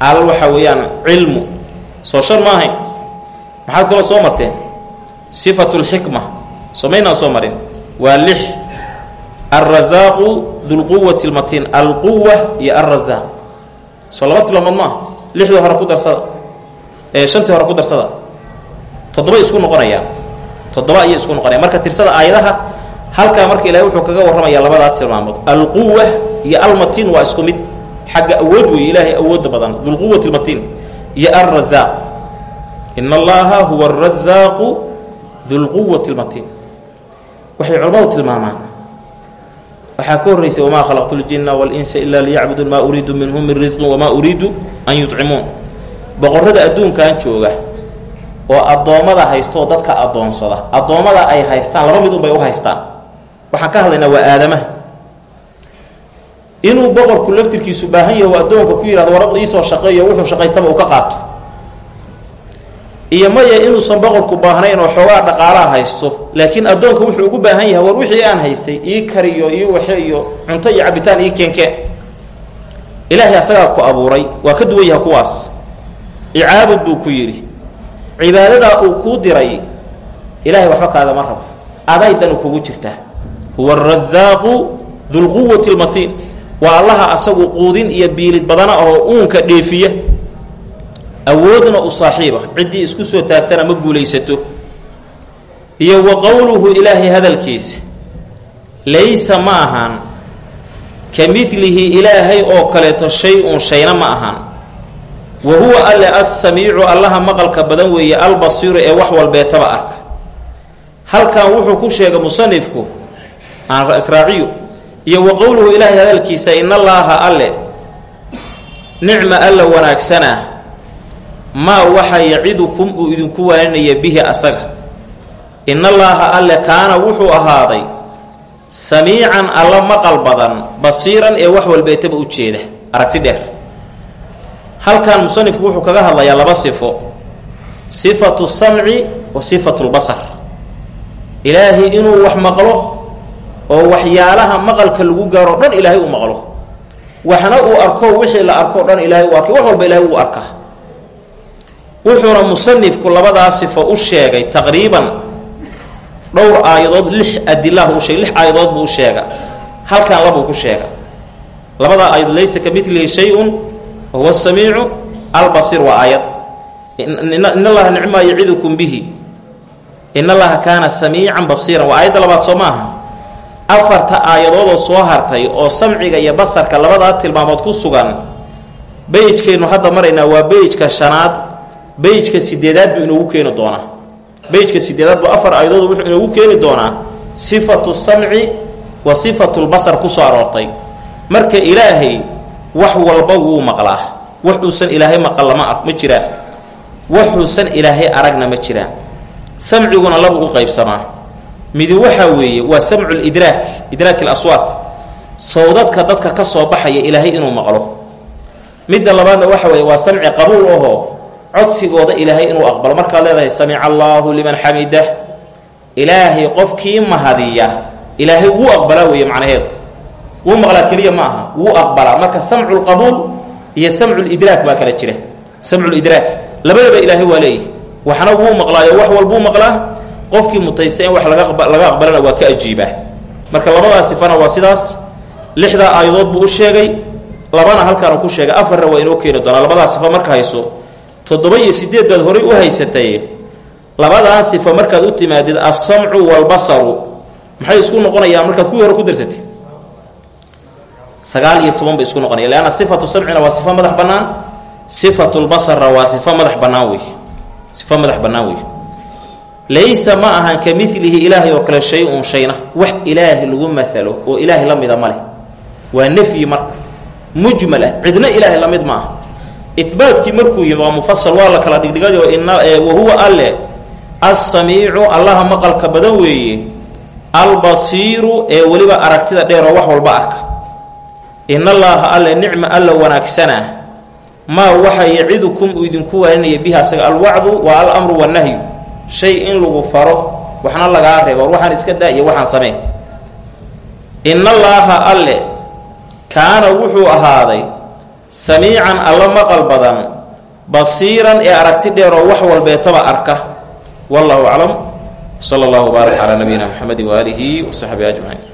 [SPEAKER 1] al waxa weeyaan cilmu soo shan ma ahayn maxaad kaloo soo marteen? Sifatu lxikma somaynaan soo marin. Waa lix. Alrasaaqu dulquwati lmatiin alquwa iyo alrasaaq soo laba tilmaamood ku darsada. Ee shantii hore darsada. Toddoba isku noqonayaan toddoba ayay isku noqonayaan marka tirsada aayadaha halkaa marka ilahay wuxuu kaga warramayaa labadaa tilmaamood alquwa iyo almatiin waa isku mid. Xagga awood wey ilaahay awoodda badan. Dulquwati lmatiin iyo alrasaaq in allaha huwa arasaaqu dulquwati lmatiin waxay culamadu tilmaamaan waxaa ka horraysay wamaa khalaqtu ljinna walinsa ilaa liyacbuduun maa uriidu minhum min risqin wamaa uriidu an yudcimuun boqorrada adduunkan jooga oo addoommada haysta oo dadka addoonsada addoommada ay haystaan laba mid unbay u haystaan waxaan ka hadlaynaa waa aadamaha inuu boqorku laftirkiisu baahan yaho addoonka ku yihahdo warad iisoo shaqeeyo wuxuu shaqaystaba uu ka qaato. Iyo maya inuusan boqorku baahnayn oo xoogaa dhaqaalaha haysto laakiin addoonka wuxuu ugu baahan yahay war wixii aan haystay ii kariyo ii waxe iyo cunto iyo cabitaan ii keenkeen ilaahay asagaa ku abuuray waa ka duwan yaha kuwaas. Icaabud buu ku yidhi cibaadadaa uu kuu diray ilaahay waxba kaagama rabo. Adaydan kugu jirtaa. Huwa arasaaqu dulquwati lmatiin waa allaha asagu quudin iyo biilid badana oo uunka dheefiya. Awoodna u saaxiiba ciddii isku soo taagtana ma guulaysato. Iyo wa qowluhu ilaahay hadalkiisa. Laysa ma ahaan ka midlihi ilaahay oo kaleeto shay-un shayna ma ahaan wa huwa alle assamiicu allaha maqalka badan weeye albasiiru ee wax walbeetaba arka. Halkan wuxuu ku sheegay musanifku aan israaciyu iyo wa qowluhu ilaahay hadalkiisa in allaaha alle nicma alla wanaagsana maa waxa yacidukum uu idinku waaninaya bihi asaga. In allaaha alle kaana wuxuu ahaaday samiican alla maqal badan basiiran ee wax walbeetaba u jeeda. Aragti dheer. Halkan musanifku wuxuu kaga hadlayaa laba sifo sifatu samci wa sifatu lbasar ilaahay inuu wax maqlo oo waxyaalaha maqalka lagu gaaro dhan ilaahay uu maqlo. Waxna uu arko wixii la arko dhan ilaahay uu arkay wax walba ilaahay uu arkaa. Wuxuuna musanifku labadaa sifo u sheegay taqriiban. Dhowr aayadood lix adilah u sheegay lix aayadood buu u sheega halkan labuu ku sheega labadaa aayadood laysa ka milihi shay-un wahuwa samiicu albasir waa aayad. In allaha nicmaa yacidukum bihi. In allaha kaana samiican basiiran waa aayadda labaad soo maaha afarta aayadoodoo soo hartay oo samciga iyo basarka labadaa tilmaamood ku sugan beyjkeennu hadda maraynaa waa beyjka shanaad beyjka sideedaad buu inoogu keeni doonaa. Beyjka sideedaad buu afar aayadood wuxuu inoogu keeni doonaa sifatu samci wa sifatu lbasar ku soo aroortay. Marka ilaahay wax walba wuu maqlaa. Waxuusan ilaahay maqal lama ma jiraan. Waxuusan ilaahay aragna ma jiraan. Samciguna labu u qaybsamaa midi waxaa weeye waa samcu lidraak idraak ilaswaat sawdadka dadka ka soo baxaya ilaahay inuu maqlo. Midda labaadna waxa weeye waa samci qabuul ahoo codsigooda ilaahay inuu aqbalo. Markaad leedahay samica allaahu liman xamidah ilaahay qofkii mahadiya ilaahay wuu aqbalaa weeye macnaheedu. Wuu maqlaa keliya ma aha wuu aqbalaa. Marka samcu lqabuul iyo samcu lidraak baa kala jira. Samcu lidraak labadaba ilaahay waa leeyahy waxna wuu maqlaayo wax walbuu maqlaa qofkii mutaysta in wax laga aqbalana waa ka ajiibaa marka labadaa sifana waa sidaas lixdaa aayadood buu u sheegay labana halkaanu ku sheegay afarna waa inoo keeni doonaa labadaa sifa marka hayso toddoba iyo sideed baad horay u haysatay. Labadaa sifa markaad u timaadid alsamcu walbasaru maxay isku noqonayaan markaad kuwii hore ku darsatay? Sagaal iyo toban bay isku noqonaya leanna sifatu samcina waa sifo madax bannaan sifatu lbasarna waa sifo madax bannaan wey sifo madax bannaan wey laysa ma ahan ka milihi ilaahay oo kale shay-un shayna. Wax ilaahay lagu maalo oo ilaahay la mida ma leh. Waa nafyi marka. Mujmal ah cidna ilaahay la mid ma aha. Ihbaatkii markuu yimi waa mufasal waa la kala dhigdhigay oo ina wahuwa alle. Assamiicu allaha maqalka badan weeye. Albasiiru ee weliba aragtida dheer oo wax walba arka. In allaaha alle nicma alla wanaagsana. Maa waxa yacidukum uu idinku waaninaya bihi asaga alwacdu waa alamru wanahyu shay in lagu faro waxna lagaa reebo war waxaan iska daa iyo waxaan samee. In allaaha alle kaana wuxuu ahaaday samiican alla maqal badan basiiran ee aragti dheer oo wax walbeetaba arka. Wallahu aclam. Sala allahu baarak calaa nabiyina mxamedi waaalihi wa saxbihi ajmaciin